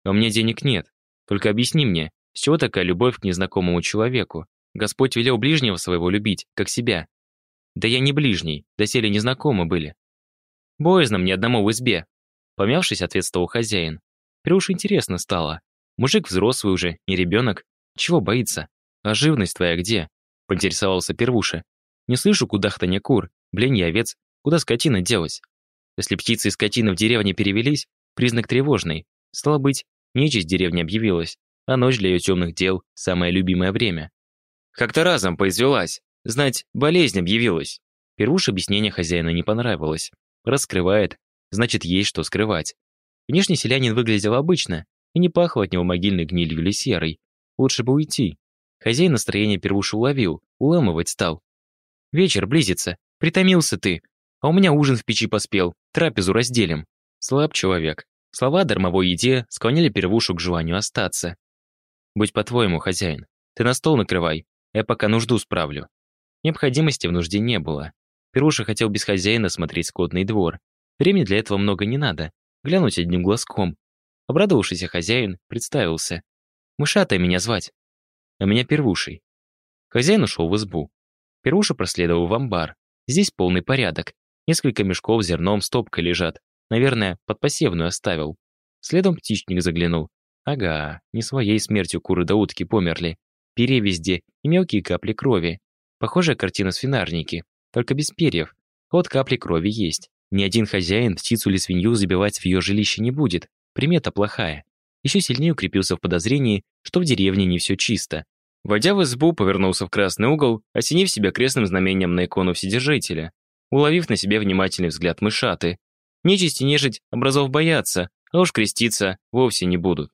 «А у меня денег нет. Только объясни мне, с чего такая любовь к незнакомому человеку? Господь велел ближнего своего любить, как себя. Да я не ближний, доселе незнакомы были. Боязно мне одному в избе. Помявшись, ответствовал хозяин. Прюш интересно стало. Мужик взрослый уже, не ребенок. Чего боится? А живность твоя где? Поинтересовался Первуша. Не слышу кудахтанья кур, бленья овец. Куда скотина делась? Если птицы и скотина в деревне перевелись, признак тревожный. Стало быть, Нечисть деревни объявилась, а ночь для ее темных дел – самое любимое время. Как-то разом поизвелась, знать, болезнь объявилась. Первуш объяснение хозяина не понравилось. Раскрывает, значит, есть что скрывать. Внешне селянин выглядел обычно, и не пахло от него могильной гнилью или серой. Лучше бы уйти. Хозяин настроение первуша уловил, уламывать стал. «Вечер близится. Притомился ты. А у меня ужин в печи поспел, трапезу разделим. Слаб человек. Слова о дармовой еде склоняли первушу к желанию остаться. Будь по-твоему, хозяин. Ты на стол накрывай, я пока нужду справлю. Необходимости в нужде не было. Первуша хотел без хозяина смотреть скотный двор. Времени для этого много не надо. Глянуть одним глазком. Обрадовавшийся хозяин представился. «Мышатой меня звать». «А меня Первушей». Хозяин ушел в избу. Первуша проследовал в амбар. Здесь полный порядок. Несколько мешков с зерном стопкой лежат. Наверное, под посевную оставил. Следом птичник заглянул. Ага, не своей смертью куры да утки померли. Перья везде и мелкие капли крови. Похожая картина свинарники, только без перьев. Вот капли крови есть. Ни один хозяин птицу или свинью забивать в ее жилище не будет. Примета плохая. Еще сильнее укрепился в подозрении, что в деревне не все чисто. Войдя в избу, повернулся в красный угол, осенив себя крестным знамением на икону Вседержителя, уловив на себе внимательный взгляд мышаты. Нечисть и нежить образов боятся, а уж креститься вовсе не будут.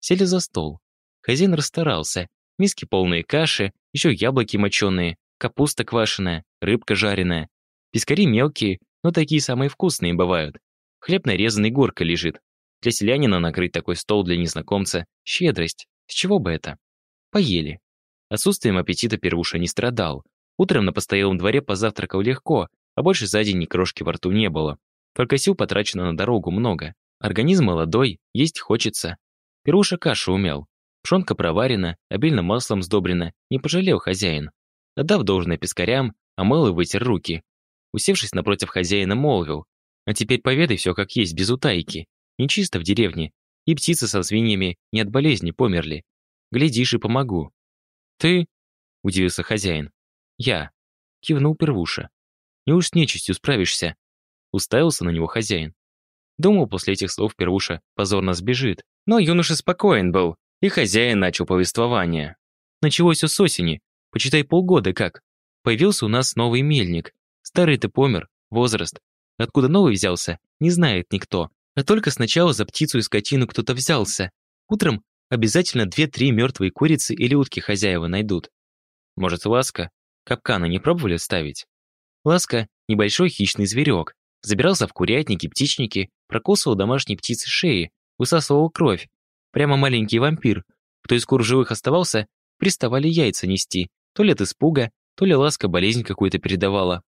Сели за стол. Хозяин расстарался. Миски полные каши, еще яблоки моченые, капуста квашеная, рыбка жареная. Пескари мелкие, но такие самые вкусные бывают. Хлеб нарезанный горка лежит. Для селянина накрыть такой стол для незнакомца – щедрость. С чего бы это? Поели. Отсутствием аппетита первуша не страдал. Утром на постоялом дворе позавтракал легко, а больше за день ни крошки во рту не было. Только сил потрачено на дорогу много. Организм молодой, есть хочется. Первуша кашу умел. Пшонка проварена, обильно маслом сдобрена, не пожалел хозяин. Отдав должное пескарям, и вытер руки. Усевшись напротив хозяина, молвил. «А теперь поведай все как есть, без утайки. Нечисто в деревне, и птицы со свиньями не от болезни померли. Глядишь и помогу». «Ты?» – удивился хозяин. «Я», – кивнул первуша. «Неуж с нечистью справишься?» Уставился на него хозяин. Думал, после этих слов первуша позорно сбежит. Но юноша спокоен был, и хозяин начал повествование. Началось все с осени, почитай полгода как. Появился у нас новый мельник. Старый-то помер, возраст. Откуда новый взялся, не знает никто. А только сначала за птицу и скотину кто-то взялся. Утром обязательно две-три мертвые курицы или утки хозяева найдут. Может, ласка? Капканы не пробовали ставить? Ласка – небольшой хищный зверек. Забирался в курятники, птичники, прокусывал домашние птицы шеи, высасывал кровь. Прямо маленький вампир. Кто из кур живых оставался, приставали яйца нести. То ли от испуга, то ли ласка болезнь какую-то передавала.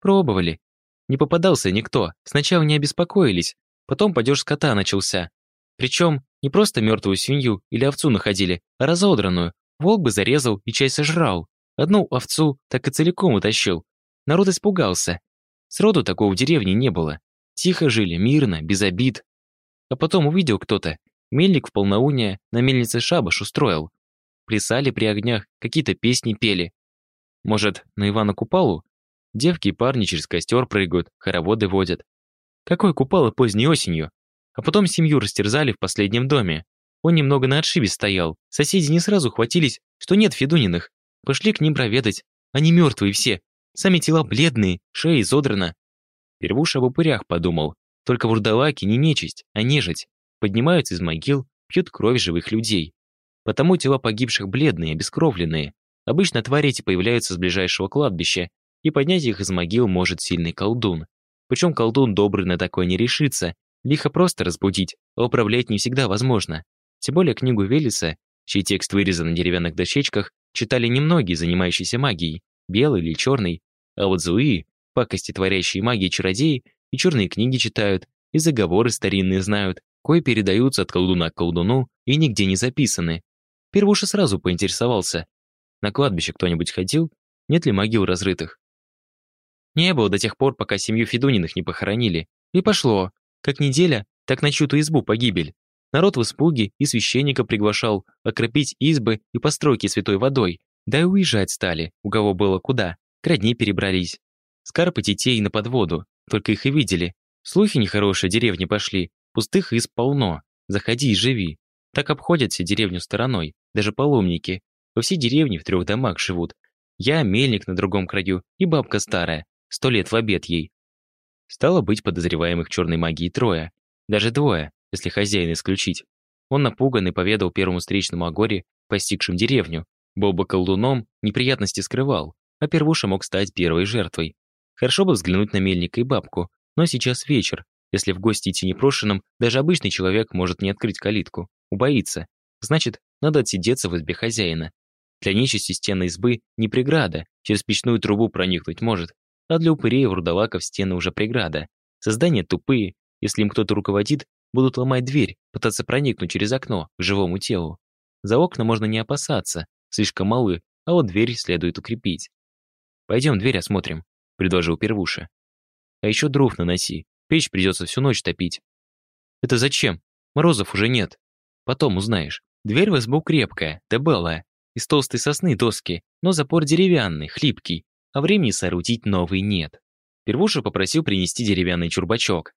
Пробовали. Не попадался никто. Сначала не обеспокоились, потом падеж скота начался. Причем не просто мертвую свинью или овцу находили, а разодранную. Волк бы зарезал и часть сожрал. Одну овцу так и целиком утащил. Народ испугался. Сроду такого в деревне не было. Тихо жили, мирно, без обид. А потом увидел кто-то. Мельник в полнолуние на мельнице шабаш устроил. Плясали при огнях, какие-то песни пели. Может, на Ивана Купалу? Девки и парни через костер прыгают, хороводы водят. Какой Купала поздней осенью? А потом семью растерзали в последнем доме. Он немного на отшибе стоял. Соседи не сразу хватились, что нет Федуниных. Пошли к ним проведать. Они мертвые все. Сами тела бледные, шея изодрана. Первуша об упырях подумал. Только вурдалаки не нечисть, а нежить. Поднимаются из могил, пьют кровь живых людей. Потому тела погибших бледные, обескровленные. Обычно твари эти появляются с ближайшего кладбища, и поднять их из могил может сильный колдун. Причем колдун добрый на такое не решится, лихо просто разбудить, а управлять не всегда возможно. Тем более книгу Велеса, чей текст вырезан на деревянных дощечках, читали немногие, занимающиеся магией, белый или черный, а вот зуи, пакости творящие магии чародеи, и черные книги читают, и заговоры старинные знают, кое передаются от колдуна к колдуну и нигде не записаны. Первуша сразу поинтересовался. На кладбище кто-нибудь ходил? Нет ли могил разрытых? Не было до тех пор, пока семью Федуниных не похоронили. И пошло. Как неделя, так на чью-то избу погибель. Народ в испуге и священника приглашал окропить избы и постройки святой водой. Да и уезжать стали, у кого было куда. К родне перебрались. Скарпы детей на подводу, только их и видели. Слухи нехорошие деревни пошли, пустых изб полно. Заходи и живи. Так обходят все деревню стороной, даже паломники. Во всей деревне в трех домах живут. Я мельник на другом краю и бабка старая. Сто лет в обед ей. Стало быть подозреваемых черной магии трое. Даже двое, если хозяин исключить. Он напуган и поведал первому встречному о горе, постигшем деревню. Боба колдуном неприятности скрывал, а первуша мог стать первой жертвой. Хорошо бы взглянуть на мельника и бабку, но сейчас вечер. Если в гости идти непрошенным, даже обычный человек может не открыть калитку. Убоится. Значит, надо отсидеться в избе хозяина. Для нечисти стены избы не преграда, через печную трубу проникнуть может. А для упырей и вурдалаков стены уже преграда. Создания тупые, если им кто-то руководит, будут ломать дверь, пытаться проникнуть через окно к живому телу. За окна можно не опасаться, слишком малы, а вот дверь следует укрепить. «Пойдем дверь осмотрим», — предложил Первуша. «А еще дров наноси, печь придется всю ночь топить». «Это зачем? Морозов уже нет. Потом узнаешь. Дверь в избу крепкая, дебелая, из толстой сосны доски, но запор деревянный, хлипкий, а времени соорудить новый нет». Первуша попросил принести деревянный чурбачок.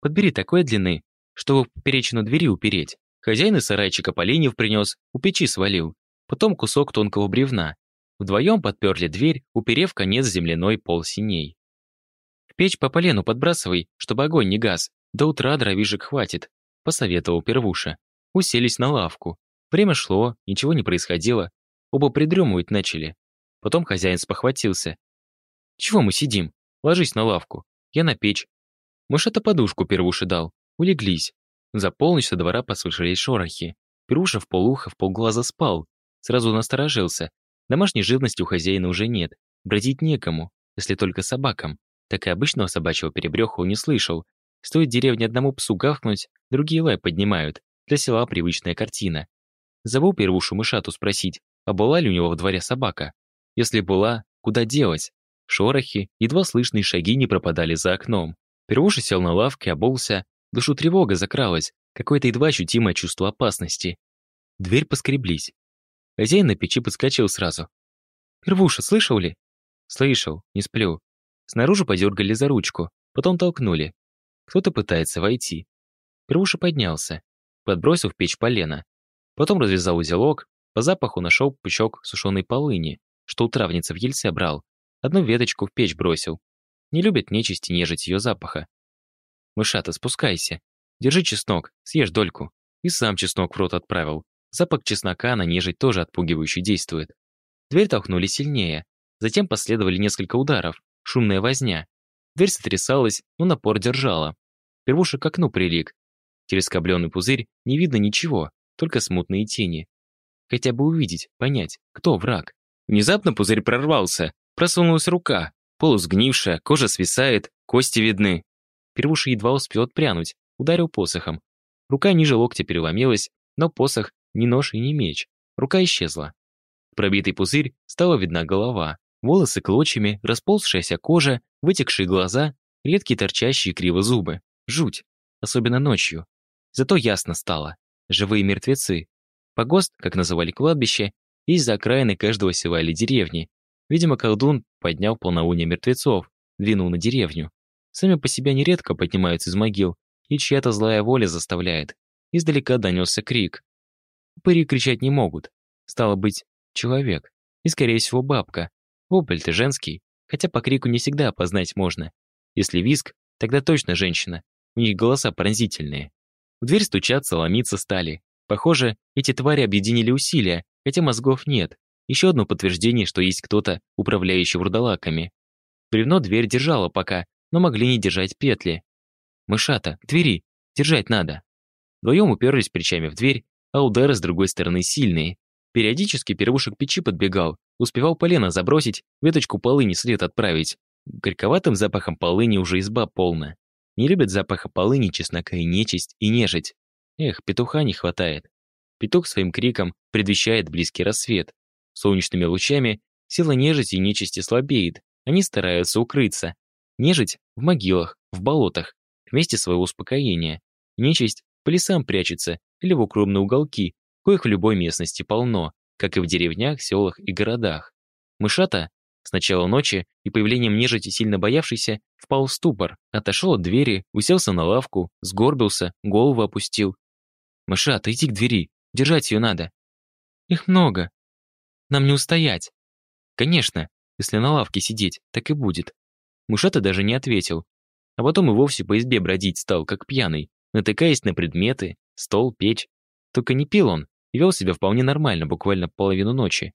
«Подбери такой длины, чтобы в поперечину двери упереть. Хозяин из сарайчика поленьев принес, у печи свалил. Потом кусок тонкого бревна. Вдвоем подперли дверь, уперев конец земляной пол синей. «В печь по полену подбрасывай, чтобы огонь не гас. До утра дровишек хватит», — посоветовал Первуша. Уселись на лавку. Время шло, ничего не происходило. Оба придремывать начали. Потом хозяин спохватился. «Чего мы сидим? Ложись на лавку. Я на печь». Мышата подушку Первуше дал. Улеглись. За полночь со двора послышались шорохи. Первуша в полуха в полглаза спал. Сразу насторожился. Домашней живности у хозяина уже нет. Бродить некому, если только собакам. Так и обычного собачьего перебрёха он не слышал. Стоит деревне одному псу гавкнуть, другие лай поднимают. Для села привычная картина. Зову первушу мышату спросить, а была ли у него в дворе собака? Если была, куда делась? Шорохи, едва слышные шаги не пропадали за окном. Первуша сел на лавке, обулся. Душу тревога закралась, какое-то едва ощутимое чувство опасности. дверь поскреблись. Хозяин на печи подскочил сразу. «Первуша, слышал ли?» «Слышал, не сплю». Снаружи подергали за ручку, потом толкнули. Кто-то пытается войти. Первуша поднялся, подбросил в печь полено. Потом развязал узелок, по запаху нашел пучок сушеной полыни, что у травницы в ельце брал. Одну веточку в печь бросил. Не любит нечисти нежить ее запаха. «Мышата, спускайся. Держи чеснок, съешь дольку». И сам чеснок в рот отправил. Запах чеснока на нежить тоже отпугивающе действует. Дверь толкнули сильнее. Затем последовали несколько ударов, шумная возня. Дверь сотрясалась, но напор держала. Первуша к окну прилег. Через скобленный пузырь не видно ничего, только смутные тени. Хотя бы увидеть, понять, кто враг. Внезапно пузырь прорвался, просунулась рука, полусгнившая, кожа свисает, кости видны. Первуша едва успел отпрянуть, ударил посохом. Рука ниже локтя переломилась, но посох ни нож и ни меч. Рука исчезла. Пробитый пузырь стала видна голова, волосы клочьями, расползшаяся кожа, вытекшие глаза, редкие торчащие криво зубы. Жуть. Особенно ночью. Зато ясно стало. Живые мертвецы. Погост, как называли кладбище, есть за окраины каждого села или деревни. Видимо, колдун поднял полнолуние мертвецов, двинул на деревню. Сами по себе нередко поднимаются из могил, и чья-то злая воля заставляет. Издалека донесся крик. Упыри кричать не могут. Стало быть, человек. И, скорее всего, бабка. Вопль-то женский, хотя по крику не всегда опознать можно. Если виск, тогда точно женщина. У них голоса пронзительные. В дверь стучаться, ломиться стали. Похоже, эти твари объединили усилия, хотя мозгов нет. Еще одно подтверждение, что есть кто-то, управляющий вурдалаками. Бревно дверь держала пока, но могли не держать петли. «Мышата, к двери! Держать надо!» Вдвоем уперлись плечами в дверь, а удары с другой стороны сильные. Периодически первушек печи подбегал, успевал полено забросить, веточку полыни след отправить. Горьковатым запахом полыни уже изба полна. Не любят запаха полыни, чеснока и нечисть, и нежить. Эх, петуха не хватает. Петух своим криком предвещает близкий рассвет. Солнечными лучами сила нежити и нечисти слабеет, они стараются укрыться. Нежить в могилах, в болотах, в месте своего успокоения. Нечисть по лесам прячется, или в укромные уголки, коих в любой местности полно, как и в деревнях, селах и городах. Мышата с начала ночи и появлением нежити сильно боявшийся, впал в ступор, отошел от двери, уселся на лавку, сгорбился, голову опустил. «Мышата, иди к двери, держать ее надо». «Их много. Нам не устоять». «Конечно, если на лавке сидеть, так и будет». Мышата даже не ответил, а потом и вовсе по избе бродить стал, как пьяный, натыкаясь на предметы, стол, печь. Только не пил он и вел себя вполне нормально, буквально половину ночи.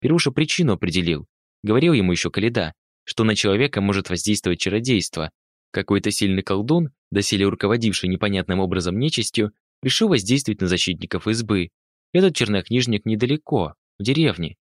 Перуша причину определил. Говорил ему еще Каледа. что на человека может воздействовать чародейство. Какой-то сильный колдун, доселе руководивший непонятным образом нечистью, решил воздействовать на защитников избы. Этот чернокнижник недалеко, в деревне.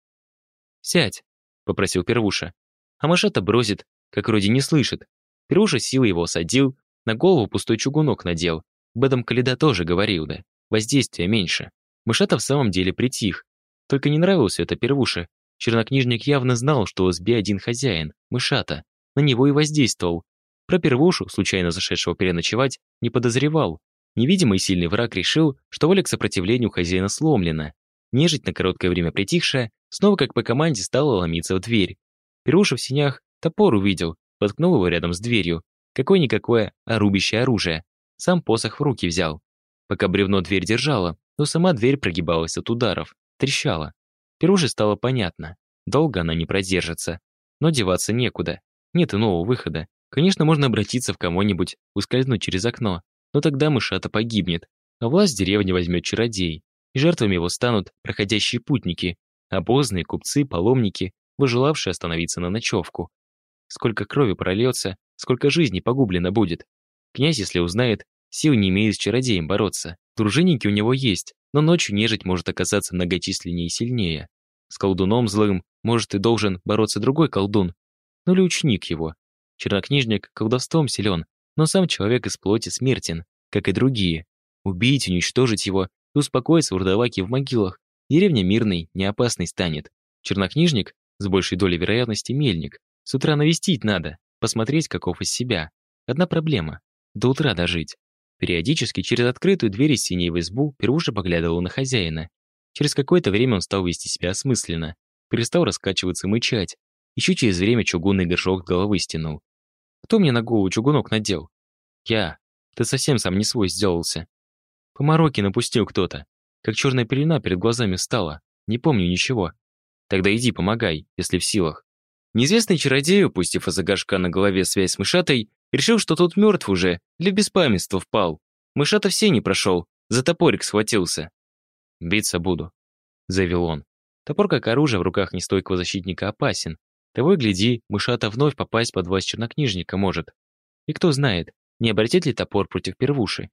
«Сядь», — попросил Первуша. А Машата бросит, как вроде не слышит. Первуша силой его осадил, на голову пустой чугунок надел. Об этом Каледа тоже говорил, да. Воздействия меньше. Мышата в самом деле притих. Только не нравился это Первуше. Чернокнижник явно знал, что у СБ один хозяин, Мышата. На него и воздействовал. Про Первушу, случайно зашедшего переночевать, не подозревал. Невидимый сильный враг решил, что воля к сопротивлению хозяина сломлена. Нежить, на короткое время притихшая, снова как по команде стала ломиться в дверь. Первуша в синях топор увидел, воткнул его рядом с дверью. Какое-никакое, а рубящее оружие. Сам посох в руки взял. Пока бревно дверь держала, но сама дверь прогибалась от ударов, трещала. Первуше стало понятно. Долго она не продержится. Но деваться некуда. Нет иного выхода. Конечно, можно обратиться в кого-нибудь, ускользнуть через окно. Но тогда мышата погибнет. А власть деревни возьмет чародей. И жертвами его станут проходящие путники, обозные, купцы, паломники, выжелавшие остановиться на ночевку. Сколько крови прольется, сколько жизней погублено будет. Князь, если узнает, сил не имеет с чародеем бороться. Дружинники у него есть, но ночью нежить может оказаться многочисленнее и сильнее. С колдуном злым, может, и должен бороться другой колдун, ну или ученик его. Чернокнижник колдовством силен, но сам человек из плоти смертен, как и другие. Убить, уничтожить его и успокоиться вурдалаки в могилах. Деревня мирной, не опасной станет. Чернокнижник, с большей долей вероятности, мельник. С утра навестить надо, посмотреть, каков из себя. Одна проблема – до утра дожить. Периодически через открытую дверь из синей в избу Первуша поглядывал на хозяина. Через какое-то время он стал вести себя осмысленно, перестал раскачиваться и мычать. Еще через время чугунный горшок головы стянул. Кто мне на голову чугунок надел? Я. Ты совсем сам не свой сделался. По мороке напустил кто-то. Как черная пелена перед глазами стала. Не помню ничего. Тогда иди, помогай, если в силах. Неизвестный чародей, упустив из-за горшка на голове связь с мышатой, решил, что тот мертв уже, или в беспамятство впал. Мышата все не прошел, за топорик схватился. «Биться буду», — заявил он. Топор как оружие в руках нестойкого защитника опасен. Того и гляди, мышата вновь попасть под власть чернокнижника может. И кто знает, не обратит ли топор против первуши.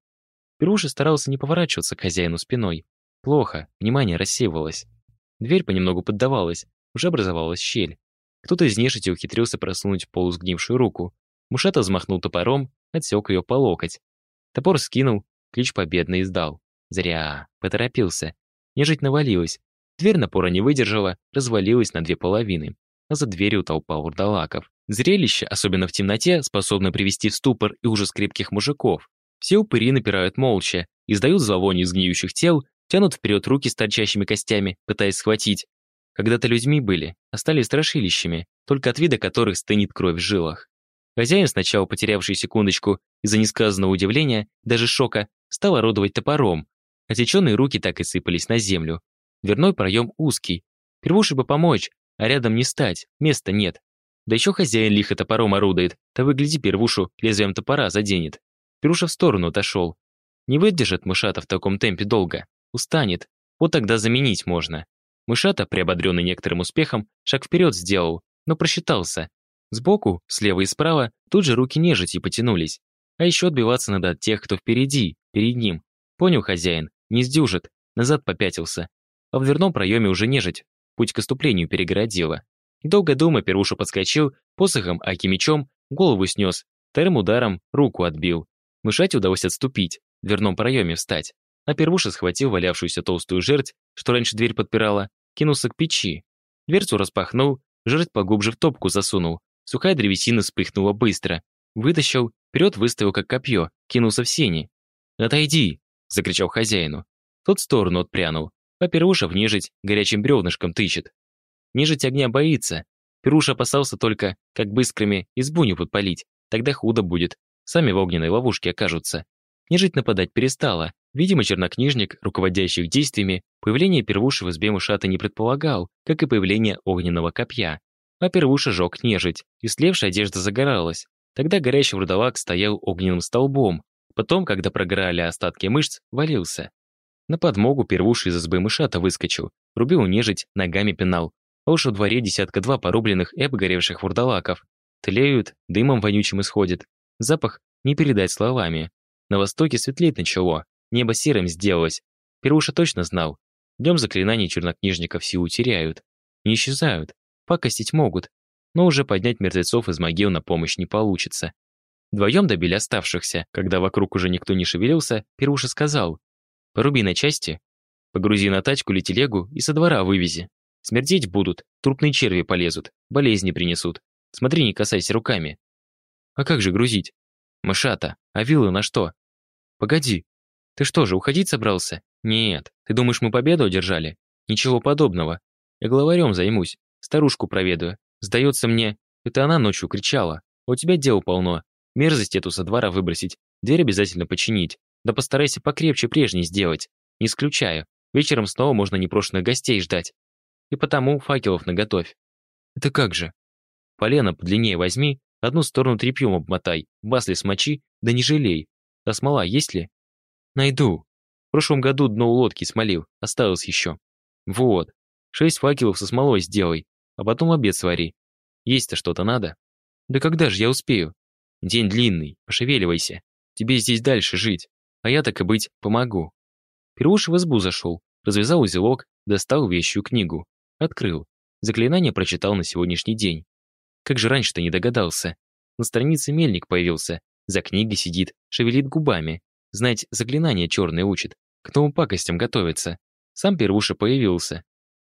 Первуша старался не поворачиваться к хозяину спиной. Плохо, внимание рассеивалось. Дверь понемногу поддавалась, уже образовалась щель. Кто-то из нежити ухитрился просунуть полусгнившую руку. Мушата взмахнул топором, отсек ее по локоть. Топор скинул, клич победный издал. Зря, поторопился. Нежить навалилась. Дверь напора не выдержала, развалилась на две половины. А за дверью толпа урдалаков. Зрелище, особенно в темноте, способно привести в ступор и ужас крепких мужиков. Все упыри напирают молча, издают зловоние из гниющих тел, тянут вперед руки с торчащими костями, пытаясь схватить. Когда-то людьми были, а стали страшилищами, только от вида которых стынет кровь в жилах. Хозяин, сначала потерявший секундочку из-за несказанного удивления, даже шока, стал орудовать топором. Отеченные руки так и сыпались на землю. Дверной проем узкий. Первуше бы помочь, а рядом не стать, места нет. Да еще хозяин лихо топором орудует, то выгляди первушу лезвием топора заденет. Первуша в сторону отошел. Не выдержит мышата в таком темпе долго. Устанет. Вот тогда заменить можно. Мышата, приободренный некоторым успехом, шаг вперед сделал, но просчитался. Сбоку, слева и справа, тут же руки нежити потянулись. А еще отбиваться надо от тех, кто впереди, перед ним. Понял хозяин, не сдюжит, назад попятился. А в дверном проеме уже нежить, путь к оступлению перегородила. Долго дума, Первуша подскочил, посохом, аки мечом, голову снес, вторым ударом руку отбил. Мышате удалось отступить, в дверном проеме встать. А Первуша схватил валявшуюся толстую жерть, что раньше дверь подпирала, кинулся к печи. Дверцу распахнул, жерть поглубже в топку засунул, Сухая древесина вспыхнула быстро. Вытащил, вперед выставил как копье, кинулся в сени. «Отойди!» – закричал хозяину. Тот в сторону отпрянул, а Перуша в нежить горячим бревнышком тычет. Нежить огня боится. Перуша опасался только, как бы искрами избу не подпалить, тогда худо будет, сами в огненной ловушке окажутся. Нежить нападать перестала. Видимо, чернокнижник, руководящий их действиями, появление первуши в избе Мушата не предполагал, как и появление огненного копья а первуша жег нежить, и слевшая одежда загоралась. Тогда горящий вурдалак стоял огненным столбом, потом, когда прогорали остатки мышц, валился. На подмогу первуши из избы мышата выскочил, рубил нежить, ногами пинал, а уж во дворе десятка-два порубленных и обгоревших вурдалаков. Тлеют, дымом вонючим исходит. Запах не передать словами. На востоке светлеть начало, небо серым сделалось. Перуша точно знал. Днем заклинания чернокнижников силу теряют. Не исчезают, пакостить могут, но уже поднять мертвецов из могил на помощь не получится. Вдвоем добили оставшихся. Когда вокруг уже никто не шевелился, Перуша сказал, «Поруби на части, погрузи на тачку или телегу и со двора вывези. Смердеть будут, трупные черви полезут, болезни принесут. Смотри, не касайся руками». «А как же грузить?» «Мышата, а вилы на что?» «Погоди, ты что же, уходить собрался?» «Нет, ты думаешь, мы победу одержали?» «Ничего подобного. Я главарем займусь, старушку проведаю. Сдается мне, это она ночью кричала. А у тебя дел полно. Мерзость эту со двора выбросить, дверь обязательно починить. Да постарайся покрепче прежней сделать. Не исключаю, вечером снова можно непрошенных гостей ждать. И потому факелов наготовь. Это как же? Полено подлиннее возьми, одну сторону тряпьем обмотай, в масле смочи, да не жалей. А смола есть ли? Найду. В прошлом году дно лодки смолил, осталось еще. Вот. Шесть факелов со смолой сделай, а потом обед свари. Есть-то что-то надо. Да когда же я успею? День длинный, пошевеливайся. Тебе здесь дальше жить, а я, так и быть, помогу. Первуш в избу зашел, развязал узелок, достал вещую книгу. Открыл. Заклинание прочитал на сегодняшний день. Как же раньше-то не догадался. На странице мельник появился, за книгой сидит, шевелит губами. Знать, заклинание черное учит, к новым пакостям готовится. Сам Первуша появился,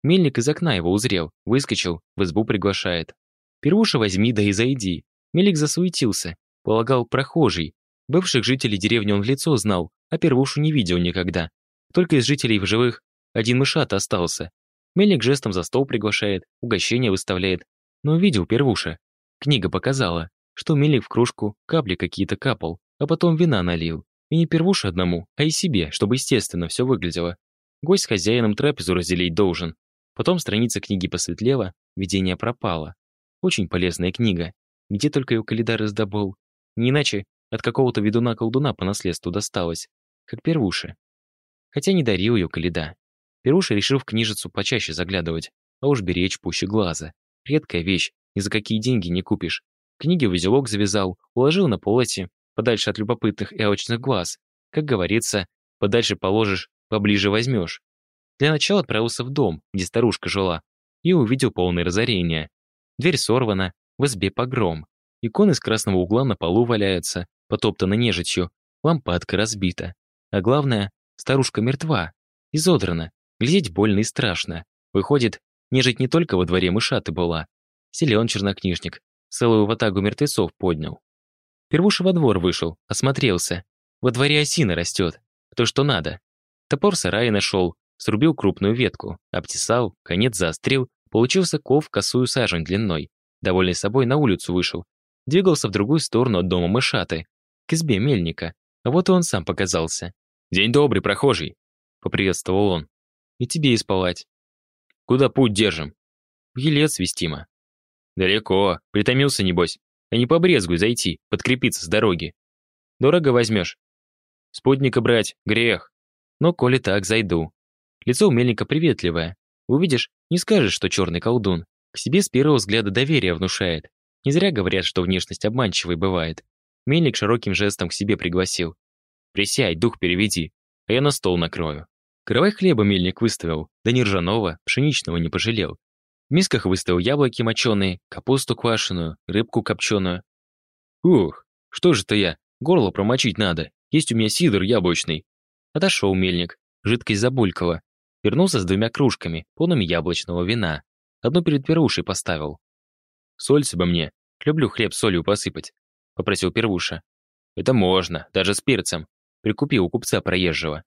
Мельник из окна его узрел, выскочил, в избу приглашает. «Первуша возьми, да и зайди». Мельник засуетился, полагал прохожий. Бывших жителей деревни он в лицо знал, а Первушу не видел никогда. Только из жителей в живых один мышат остался. Мельник жестом за стол приглашает, угощение выставляет. Но увидел Первуша. Книга показала, что Мельник в кружку капли какие-то капал, а потом вина налил. И не Первуша одному, а и себе, чтобы естественно все выглядело. Гость с хозяином трапезу разделить должен, Потом страница книги посветлела, видение пропало. Очень полезная книга. Где только ее Калидар раздобыл. Не иначе от какого-то ведуна-колдуна по наследству досталось, как первуши. Хотя не дарил ее Калида. Первуша решил в книжицу почаще заглядывать, а уж беречь пуще глаза. Редкая вещь, ни за какие деньги не купишь. Книги в узелок завязал, уложил на полоте, подальше от любопытных и очных глаз. Как говорится, подальше положишь, поближе возьмешь. Для начала отправился в дом, где старушка жила, и увидел полное разорение. Дверь сорвана, в избе погром. Иконы с красного угла на полу валяются, потоптаны нежитью, лампадка разбита. А главное, старушка мертва, изодрана, глядеть больно и страшно. Выходит, нежить не только во дворе мышаты была. Силен чернокнижник, целую ватагу мертвецов поднял. Первуша во двор вышел, осмотрелся. Во дворе осина растет, то, что надо. Топор сарая нашел, Срубил крупную ветку, обтесал, конец заострил, получился ков косую сажень длиной. Довольный собой на улицу вышел. Двигался в другую сторону от дома мышаты, к избе мельника. А вот и он сам показался. «День добрый, прохожий!» — поприветствовал он. «И тебе и спалать». «Куда путь держим?» «В Елец вестимо». «Далеко. Притомился, небось. А не побрезгуй зайти, подкрепиться с дороги. Дорого возьмешь?» «Спутника брать, грех. Но коли так, зайду. Лицо у мельника приветливое. Увидишь, не скажешь, что черный колдун. К себе с первого взгляда доверие внушает. Не зря говорят, что внешность обманчивой бывает. Мельник широким жестом к себе пригласил. «Присядь, дух переведи, а я на стол накрою». Каравай хлеба мельник выставил, да не ржаного, пшеничного не пожалел. В мисках выставил яблоки моченые, капусту квашеную, рыбку копченую. «Ух, что же-то я, горло промочить надо, есть у меня сидр яблочный». Отошел мельник, жидкость забулькала, Вернулся с двумя кружками, полными яблочного вина. Одну перед первушей поставил. «Сольцы бы мне. Люблю хлеб солью посыпать», — попросил первуша. «Это можно, даже с перцем. Прикупи у купца проезжего».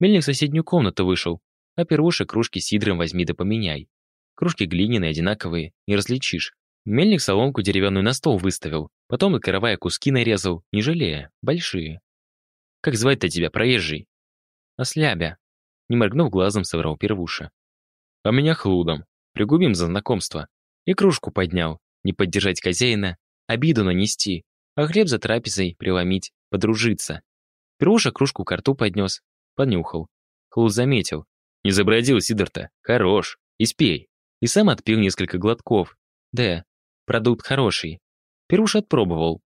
Мельник в соседнюю комнату вышел, а первуша кружки сидром возьми да поменяй. Кружки глиняные, одинаковые, не различишь. Мельник соломку деревянную на стол выставил, потом и каравая куски нарезал, не жалея, большие. «Как звать-то тебя, проезжий?» «Ослябя», не моргнув глазом, соврал первуша. «А меня хлудом. Пригубим за знакомство». И кружку поднял. Не поддержать хозяина, обиду нанести, а хлеб за трапезой преломить, подружиться. Первуша кружку к рту поднес, понюхал. Хлуд заметил. «Не забродил Сидор-то. Хорош. Испей». И сам отпил несколько глотков. Да, продукт хороший. Первуша отпробовал.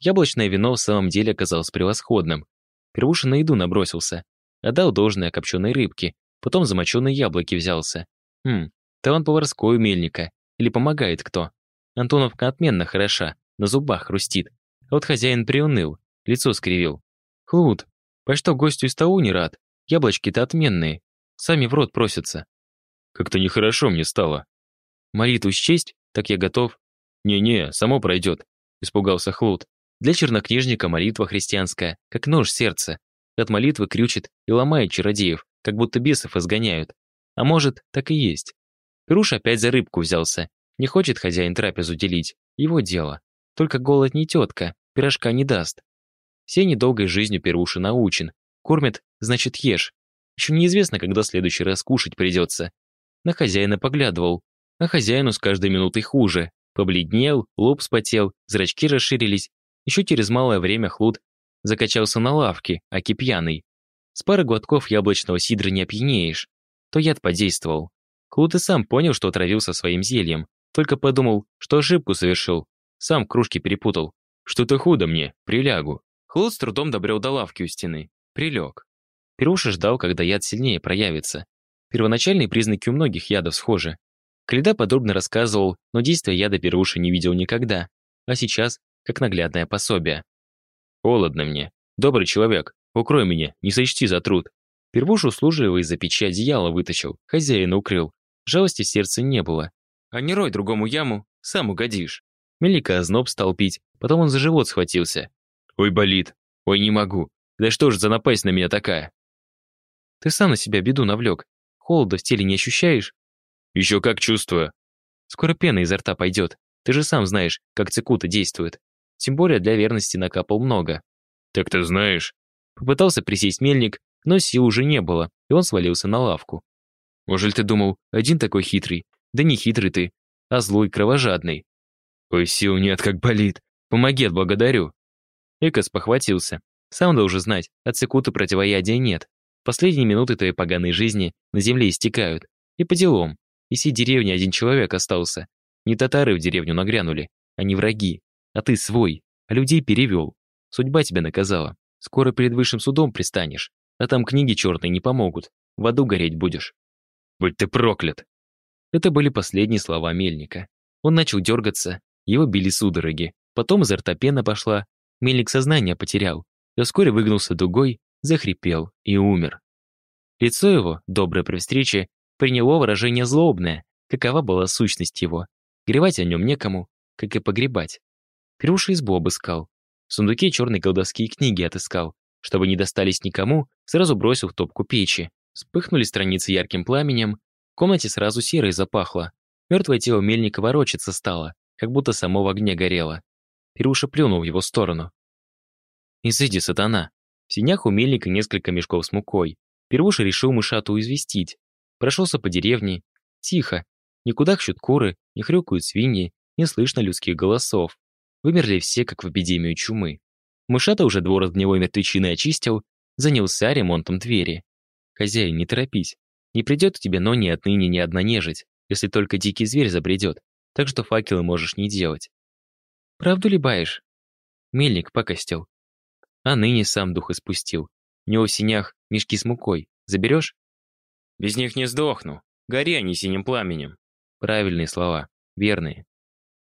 Яблочное вино в самом деле оказалось превосходным. Первуша на еду набросился. Отдал должное копченой рыбке, потом замоченные яблоки взялся. Хм, талант поварской у мельника. Или помогает кто. Антоновка отменно хороша, на зубах хрустит. А вот хозяин приуныл, лицо скривил. Хлуд, по что гостю из того не рад? Яблочки-то отменные. Сами в рот просятся. Как-то нехорошо мне стало. Молитву счесть, так я готов. Не-не, само пройдет, испугался Хлуд. Для чернокнижника молитва христианская, как нож в сердце. От молитвы крючит и ломает чародеев, как будто бесов изгоняют. А может, так и есть. Перуш опять за рыбку взялся. Не хочет хозяин трапезу делить. Его дело. Только голод не тетка, пирожка не даст. Все недолгой жизнью Перуши научен. Кормят, значит ешь. Еще неизвестно, когда следующий раз кушать придется. На хозяина поглядывал. А хозяину с каждой минутой хуже. Побледнел, лоб спотел, зрачки расширились. Еще через малое время Хлуд закачался на лавке, аки пьяный. С пары глотков яблочного сидра не опьянеешь. То яд подействовал. Клуд и сам понял, что отравился своим зельем. Только подумал, что ошибку совершил. Сам кружки перепутал. Что-то худо мне, прилягу. Клуд с трудом добрел до лавки у стены. Прилег. Перуша ждал, когда яд сильнее проявится. Первоначальные признаки у многих ядов схожи. Каледа подробно рассказывал, но действия яда Перуша не видел никогда. А сейчас, как наглядное пособие. «Холодно мне. Добрый человек, укрой меня, не сочти за труд». Первуш услужливо из-за печи одеяло вытащил, хозяина укрыл. Жалости в сердце не было. «А не рой другому яму, сам угодишь». Мелика озноб стал пить, потом он за живот схватился. «Ой, болит. Ой, не могу. Да что ж за напасть на меня такая?» «Ты сам на себя беду навлек. Холода в теле не ощущаешь?» «Еще как чувствую». «Скоро пена изо рта пойдет. Ты же сам знаешь, как цикута действует. Тем более для верности накапал много». «Так ты знаешь». Попытался присесть мельник, но сил уже не было, и он свалился на лавку. «Может, ты думал, один такой хитрый? Да не хитрый ты, а злой, кровожадный». «Ой, сил нет, как болит. Помоги, отблагодарю». Экос похватился. Сам должен знать, от секуты противоядия нет. Последние минуты твоей поганой жизни на земле истекают. И по делам. И сей деревне один человек остался. Не татары в деревню нагрянули, а не враги. А ты свой, а людей перевел. Судьба тебя наказала. Скоро перед высшим судом пристанешь. А там книги черные не помогут. В аду гореть будешь. Будь ты проклят. Это были последние слова Мельника. Он начал дергаться, его били судороги. Потом изо рта пена пошла. Мельник сознание потерял. И вскоре выгнулся дугой, захрипел и умер. Лицо его, доброе при встрече, приняло выражение злобное, какова была сущность его. Гревать о нем некому, как и погребать. Перуша избу обыскал. В сундуке черной колдовские книги отыскал. Чтобы не достались никому, сразу бросил в топку печи. Вспыхнули страницы ярким пламенем. В комнате сразу серой запахло. Мертвое тело мельника ворочаться стало, как будто само в огне горело. Перуша плюнул в его сторону. «Изыди, сатана!» В синях у мельника несколько мешков с мукой. Перуша решил мышату известить. Прошелся по деревне. Тихо. Никуда кудахчут куры, не хрюкают свиньи, не слышно людских голосов. Вымерли все, как в эпидемию чумы. Мышата уже двор от гнилой мертвечины очистил, занялся ремонтом двери. Хозяин, не торопись. Не придет к тебе, но ни отныне ни одна нежить, если только дикий зверь забредет, так что факелы можешь не делать. Правду ли баешь? Мельник покостил. А ныне сам дух испустил. У него в синях мешки с мукой. Заберешь? Без них не сдохну. Гори они синим пламенем. Правильные слова. Верные.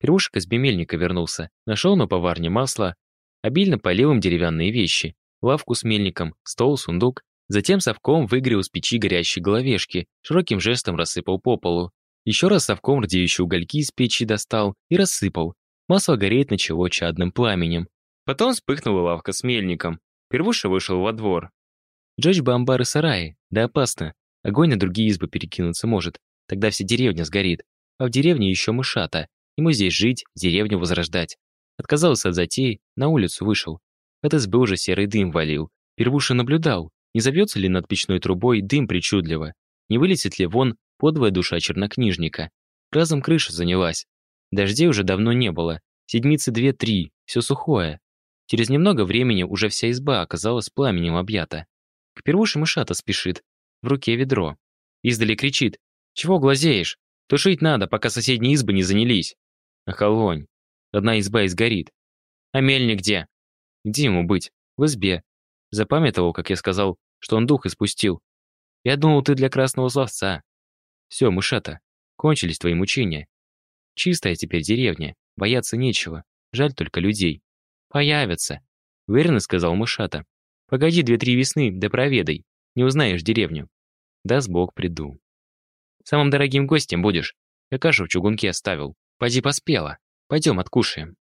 Первушек из бемельника вернулся, нашел на поварне масло, обильно полил им деревянные вещи, лавку с мельником, стол, сундук, затем совком выгрел из печи горящие головешки, широким жестом рассыпал по полу. Еще раз совком рдеющие угольки из печи достал и рассыпал. Масло гореть начало чадным пламенем. Потом вспыхнула лавка с мельником. Первуша вышел во двор. Джечь бы амбары сараи, да опасно. Огонь на другие избы перекинуться может, тогда вся деревня сгорит. А в деревне еще мышата. Ему здесь жить, деревню возрождать. Отказался от затеи, на улицу вышел. От избы уже серый дым валил. Первуша наблюдал, не завьется ли над печной трубой дым причудливо, не вылетит ли вон подвая душа чернокнижника. Разом крыша занялась. Дождей уже давно не было. Седмицы две-три, все сухое. Через немного времени уже вся изба оказалась пламенем объята. К первуше мышата спешит. В руке ведро. Издали кричит. «Чего глазеешь? Тушить надо, пока соседние избы не занялись». Охолонь. Одна изба и сгорит. А мельник где? Где ему быть? В избе. Запамятовал, как я сказал, что он дух испустил. Я думал, ты для красного словца. Все, мышата, кончились твои мучения. Чистая теперь деревня, бояться нечего. Жаль только людей. Появятся. Уверенно сказал мышата. Погоди две-три весны, да проведай. Не узнаешь деревню. Да с Бог приду. Самым дорогим гостем будешь. Я кашу в чугунке оставил. Пойди поспела. Пойдем откушаем.